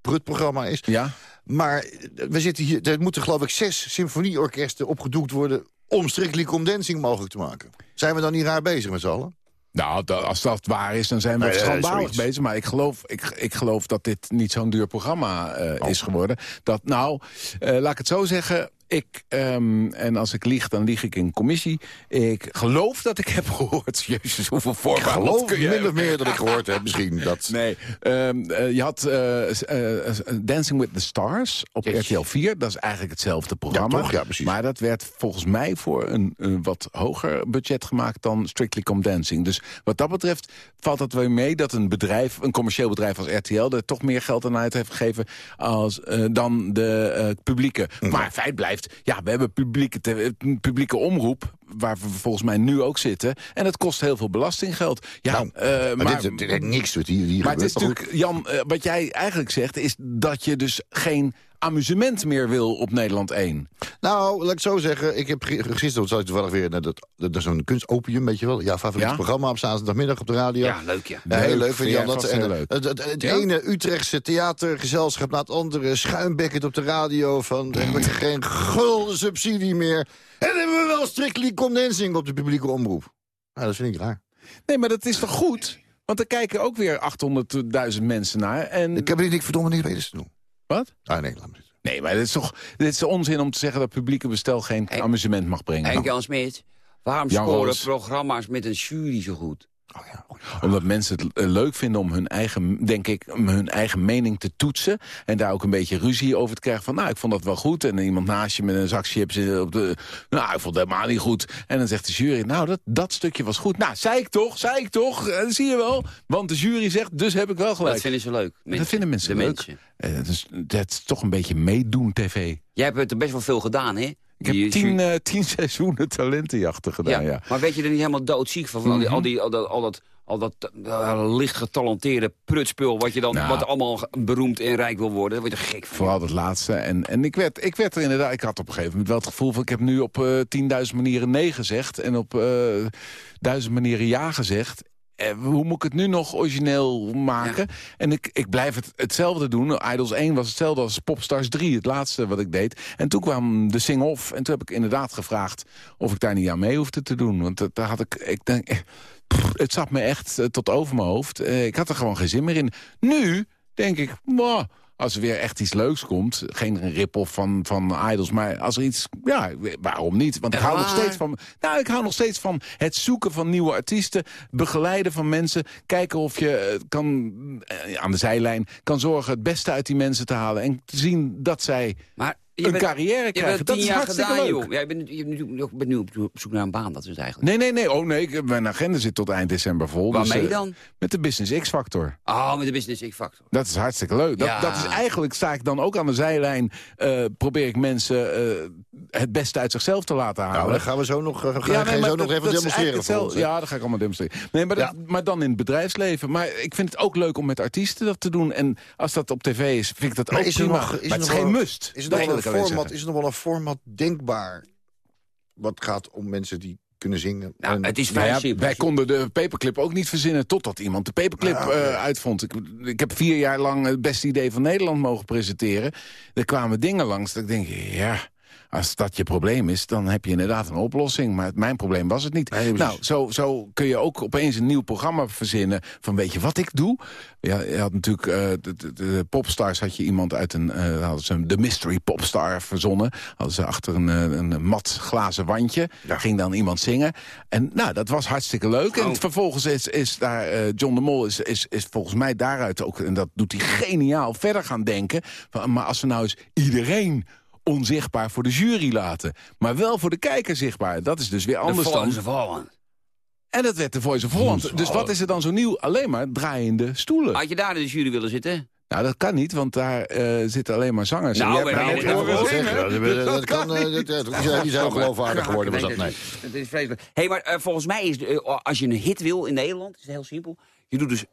prutprogramma is. Ja? Maar we zitten hier, er moeten geloof ik zes symfonieorkesten opgedoekt worden... om Strictly Come Dancing mogelijk te maken. Zijn we dan niet raar bezig met z'n allen? Nou, als dat waar is, dan zijn we Nee, schandalig bezig. Maar ik geloof, ik, ik geloof dat dit niet zo'n duur programma eh, is geworden. Dat, nou, eh, laat ik het zo zeggen... Ik, ehm, en als ik lieg, dan lieg ik in commissie. Ik geloof dat ik heb [laughs] gehoord... Jezus, hoeveel Ik voorbeelden geloof kun je min of meer dat ik gehoord heb misschien. [laughs] Dat... Nee, ehm, eh, je had eh, eh, Dancing with the Stars op. RTL 4. Dat is eigenlijk hetzelfde programma. toch? Ja, precies. Maar dat werd volgens mij voor een, een wat hoger budget gemaakt dan Strictly Come Dancing. Dus wat dat betreft valt het weer mee dat een bedrijf, een commercieel bedrijf als RTL... er toch meer geld aan uit heeft gegeven als, dan de publieke. Maar feit blijft, ja, we hebben publieke, publieke omroep... waar we volgens mij nu ook zitten. En dat kost heel veel belastinggeld. Ja, Nou, eh, maar, dit, dit heeft niks met hier, hier maar het is natuurlijk, Jan, eh, wat jij eigenlijk zegt... is dat je dus geen amusement meer wil op Nederland 1. Nou, laat ik zo zeggen. Ik heb gisteren zat ik toevallig weer naar dat, dat, dat zo'n kunstopium, weet je wel. Ja, favoriet Ja? programma op zaterdagmiddag op de radio. Ja, leuk ja. Ja, heel Leuk, leuk. Vind Jan dat, en, heel leuk. Het, het, het Ja? ene Utrechtse theatergezelschap na het andere schuimbekkend op de radio van we hebben geen gulden subsidie meer. En dan hebben we wel strictly condensing op de publieke omroep. Nou, dat vind ik raar. Nee, maar dat is toch goed? Want er kijken ook weer 800.000 mensen naar. En... Ik heb er niet verdomme niet weten te doen. Wat? Ah, nee, laat maar zitten. Nee, maar dit is toch dit is onzin om te zeggen dat publieke bestel geen amusement mag brengen. Henk Jan Smit, waarom Jan scoren Roos. programma's met een jury zo goed? Omdat mensen het eh, leuk vinden om hun eigen, denk ik, om hun eigen mening te toetsen. En daar ook een beetje ruzie over te krijgen. Van, nou, ik vond dat wel goed. En iemand naast je met een zak chips in- op de... Nou, ik vond het helemaal niet goed. En dan zegt de jury, nou, dat, dat stukje was goed. Nou, zei ik toch, zei ik toch. Eh, zie je wel. Want de jury zegt, dus heb ik wel gelijk. Dat vinden ze leuk. dat vinden mensen de leuk. mensen. Eh, dat, is, dat is toch een beetje meedoen tv. Jij hebt er best wel veel gedaan, hè? Ik heb tien, eh, tien [laughs] seizoenen talentenjachten gedaan, ja. Maar werd je er niet helemaal doodziek van? van al, die, Mhm. al, die, al dat, al dat, al dat eh, licht getalenteerde prutspul... wat je dan Nou. wat allemaal beroemd en rijk wil worden. Daar word je gek van. Vooral dat laatste. En, en ik, werd, ik werd er inderdaad... Ik had op een gegeven moment wel het gevoel van... ik heb nu op eh 10.000 manieren nee gezegd... en op duizend manieren ja gezegd. Eh, hoe moet ik het nu nog origineel maken? En ik, ik blijf het hetzelfde doen. Idols 1 was hetzelfde als Popstars 3, het laatste wat ik deed. En toen kwam de sing-off. En toen heb ik inderdaad gevraagd of ik daar niet aan mee hoefde te doen. Want dat- daar had ik... ik denk, eh, pff, het zat me echt eh, tot over mijn hoofd. Eh, ik had er gewoon geen zin meer in. Nu denk ik... "Mwah, als er weer echt iets leuks komt, geen rip-off van, van Idols... maar als er iets, ja, waarom niet? Want ik hou nog steeds van... Nou, ik hou nog steeds van het zoeken van nieuwe artiesten... begeleiden van mensen, kijken of je eh, kan, eh, aan de zijlijn... kan zorgen het beste uit die mensen te halen... en te zien dat zij Maar je een bent- carrière Je krijgen. Dat tien is jaar hartstikke gedaan, leuk. joh. Jij bent, je bent nu, bent nu op zoek naar een baan, dat is eigenlijk. Nee, nee, nee. Oh nee, ik- mijn agenda zit tot eind december vol. dus, Waarmee eh, dan? Met de Business X-factor. Oh, met de Business X-factor. Dat is hartstikke leuk. Dat, Ja. dat is eigenlijk, sta ik dan ook aan de zijlijn... eh, probeer ik mensen eh, het beste uit zichzelf te laten halen. Nou, dan gaan we zo nog, eh, ga, Ja, ga nee, je maar zo dat- nog even demonstreren ons. Ja, dat ga ik allemaal demonstreren. Nee, maar, dat, maar dan in het bedrijfsleven. Maar ik vind het ook leuk om met artiesten dat te doen. En als dat op tv is, vind ik dat Maar ook is prima. nog, is maar het is nog geen wel- must. Is er, nog een format, is er nog wel een format denkbaar... wat gaat om mensen die kunnen zingen? Nou, En- het is Nou ja, wij konden de paperclip ook niet verzinnen... totdat iemand de paperclip Ah, eh, uitvond. Ik, ik heb vier jaar lang het beste idee van Nederland mogen presenteren. Er kwamen dingen langs dat ik denk... ja, als dat je probleem is, dan heb je inderdaad een oplossing. Maar mijn probleem was het niet. Nee, nou, zo, zo kun je ook opeens een nieuw programma verzinnen... van weet je wat ik doe? Ja, je had natuurlijk eh, de, de, de popstars had je iemand uit een... eh, hadden ze de mystery popstar verzonnen. Hadden ze achter een, eh, een mat glazen wandje. Ging dan iemand zingen. En nou, dat was hartstikke leuk. En vervolgens is, is daar John de Mol is, is, is volgens mij daaruit ook... en dat doet hij geniaal verder gaan denken. Van, maar als we nou eens iedereen onzichtbaar voor de jury laten. Maar wel voor de kijker zichtbaar. Dat is dus weer De anders dan... Voice of Holland. En dat werd de Voice of Holland. Dus wat is er dan zo nieuw? Alleen maar draaiende stoelen. Had je daar in de jury willen zitten? Nou, dat kan niet, want daar eh, zitten alleen maar zangers. Nou, we mij het. Dat- dat kan, dat- die zijn- die zijn geloofwaardig geworden, was dat, nee. Het is vreselijk. hey, maar eh, volgens mij is, eh, als je een hit wil in Nederland, is het heel simpel. Je doet dus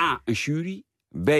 A, een jury. B,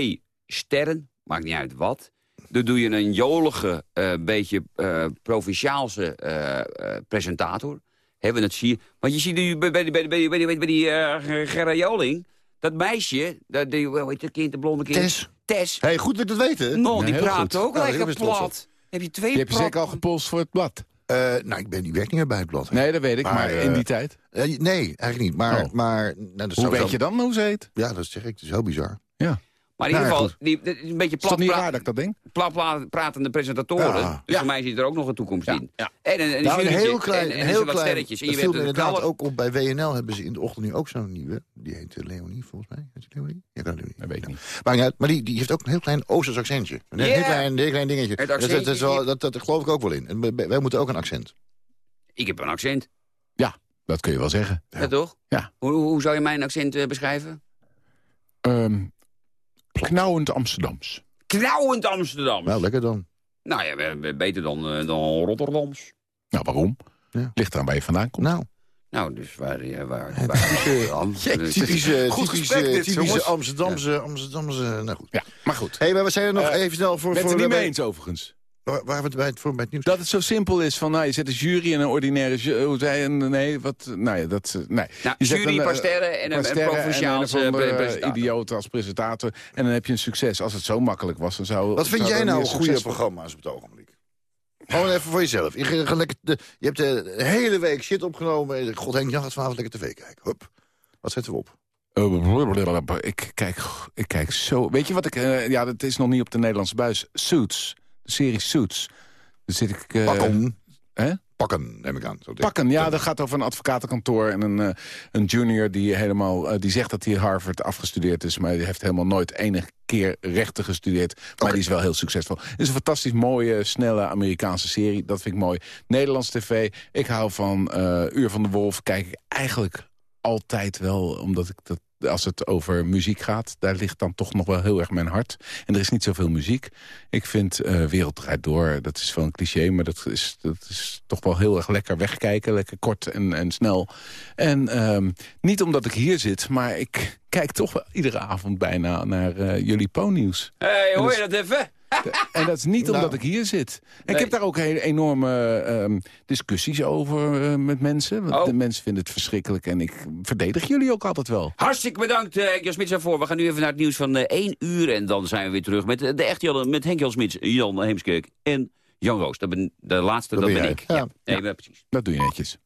sterren. Maakt niet uit wat. Dan doe je een jolige, eh, beetje eh, provinciaalse eh, eh, presentator. Hebben het zie je. Want je ziet nu bij, bij, die- bij, die- bij, die- bij, die- bij die eh, Gerra Joling, dat meisje, dat, die, hoe heet dat kind, de blonde kind? Tess. Tess. Hey, goed dat ik weet, hè? Non, Ja, die praat goed. ook Nou, lekker plat. Heb je twee je plat- zeker al gepolst voor het blad. Eh, nou, ik ben, die werkt niet meer bij het blad. Nee, dat weet ik, maar, in die tijd. nee, eigenlijk niet. Maar, Oh. maar nou, dat Hoe zou weet wel- je dan hoe ze heet? Ja, dat zeg ik. Het is heel bizar. Ja. Maar in ieder Nou, geval, die, is een beetje Is dat plat, niet pra- raar dat ik dat denk? plat, pratende presentatoren. Ja. Dus Ja. voor mij zit er ook nog een toekomst Ja, in. ja. En een, een, Nou, een heel klein, en, en heel klein. sterretjes. En Het je viel inderdaad ook op bij WNL hebben ze in de ochtend nu ook zo'n nieuwe. Die heet eh, Leonie, volgens mij. Heet die Leonie? Ja, dat Leonie. Dat weet ik niet. Maar, uit, maar die, die heeft ook een heel klein Oosters accentje. Een heel, Ja. klein, een heel klein dingetje. Het Dat, dat, is wel, dat, dat geloof ik ook wel in. En wij- moeten ook een accent. Ik heb een accent. Ja, dat kun je wel zeggen. Ja, toch? Ja. Hoe, hoe zou je mijn accent eh, beschrijven? Ehm knauwend Amsterdams. Knauwend Amsterdam. Nou, lekker dan. Nou ja, be- be- beter dan, eh, dan Rotterdams. Nou, waarom? Ja. Ligt eraan waar je vandaan komt. Nou, Nou, dus waar... waar, waar typische, [laughs] Jezus. typische, Goed typische, typische. Amsterdamse, Amsterdamse... Nou goed. Ja, maar goed. Hé, hey, maar we zijn er nog Eh, even snel voor... Ben het voor er niet mee eens overigens. Waar, waar we het bij het, voor bij het nieuws... Dat het zo simpel is van, nou, je zet een jury en een ordinaire jury. Hoe zei je? een- Nee, wat? Nou ja, dat... eh, Nee. Nou, je jury, een, paar eh, sterren en een- paar een en een of andere pre- presentator. idioot als presentator. En dan heb je een succes. Als het zo makkelijk was, dan zou... Wat vind zou jij nou goede programma's op het ogenblik? Gewoon even voor jezelf. Je, lekker de, je hebt de hele week shit opgenomen. God Henk Jan gaat vanavond lekker tv kijken. Hup. Wat zetten we op? Eh, Ik kijk, ik kijk zo... Weet je wat ik... eh, ja, dat is nog niet op de Nederlandse buis. Suits. Serie Suits. Daar zit ik... eh, Pakken. Hè? Pakken, neem ik aan. Zo Pakken, ja, dat gaat over een advocatenkantoor en een, eh, een junior die helemaal, eh, die zegt dat hij Harvard afgestudeerd is, maar die heeft helemaal nooit enige keer rechten gestudeerd, maar die is wel heel succesvol. Het is een fantastisch mooie, snelle Amerikaanse serie, dat vind ik mooi. Nederlands tv, ik hou van Uur van de Wolf, kijk ik eigenlijk altijd wel, omdat ik dat als het over muziek gaat, daar ligt dan toch nog wel heel erg mijn hart. En er is niet zoveel muziek. Ik vind eh Wereld draait door, dat is wel een cliché... maar dat is, dat is toch wel heel erg lekker wegkijken. Lekker kort en, en snel. En ehm, niet omdat ik hier zit, maar ik kijk toch wel iedere avond bijna naar eh, jullie Po-nieuws. Hé, hey, hoor je dat even? En dat is niet Nou. omdat ik hier zit. En Nee. Ik heb daar ook hele enorme ehm, discussies over eh, met mensen. Want Oh. De mensen vinden het verschrikkelijk en ik verdedig jullie ook altijd wel. Hartstikke bedankt, uh, Jan Smits daarvoor. We gaan nu even naar het nieuws van eh 1 uur. En dan zijn we weer terug met de echte Jan, met Henk Jan Smits, Jan Heemskerk en Jan Roos. Dat ben, de laatste, dat, ben ik. Ja. Ja. Nee, precies. Dat doe je netjes.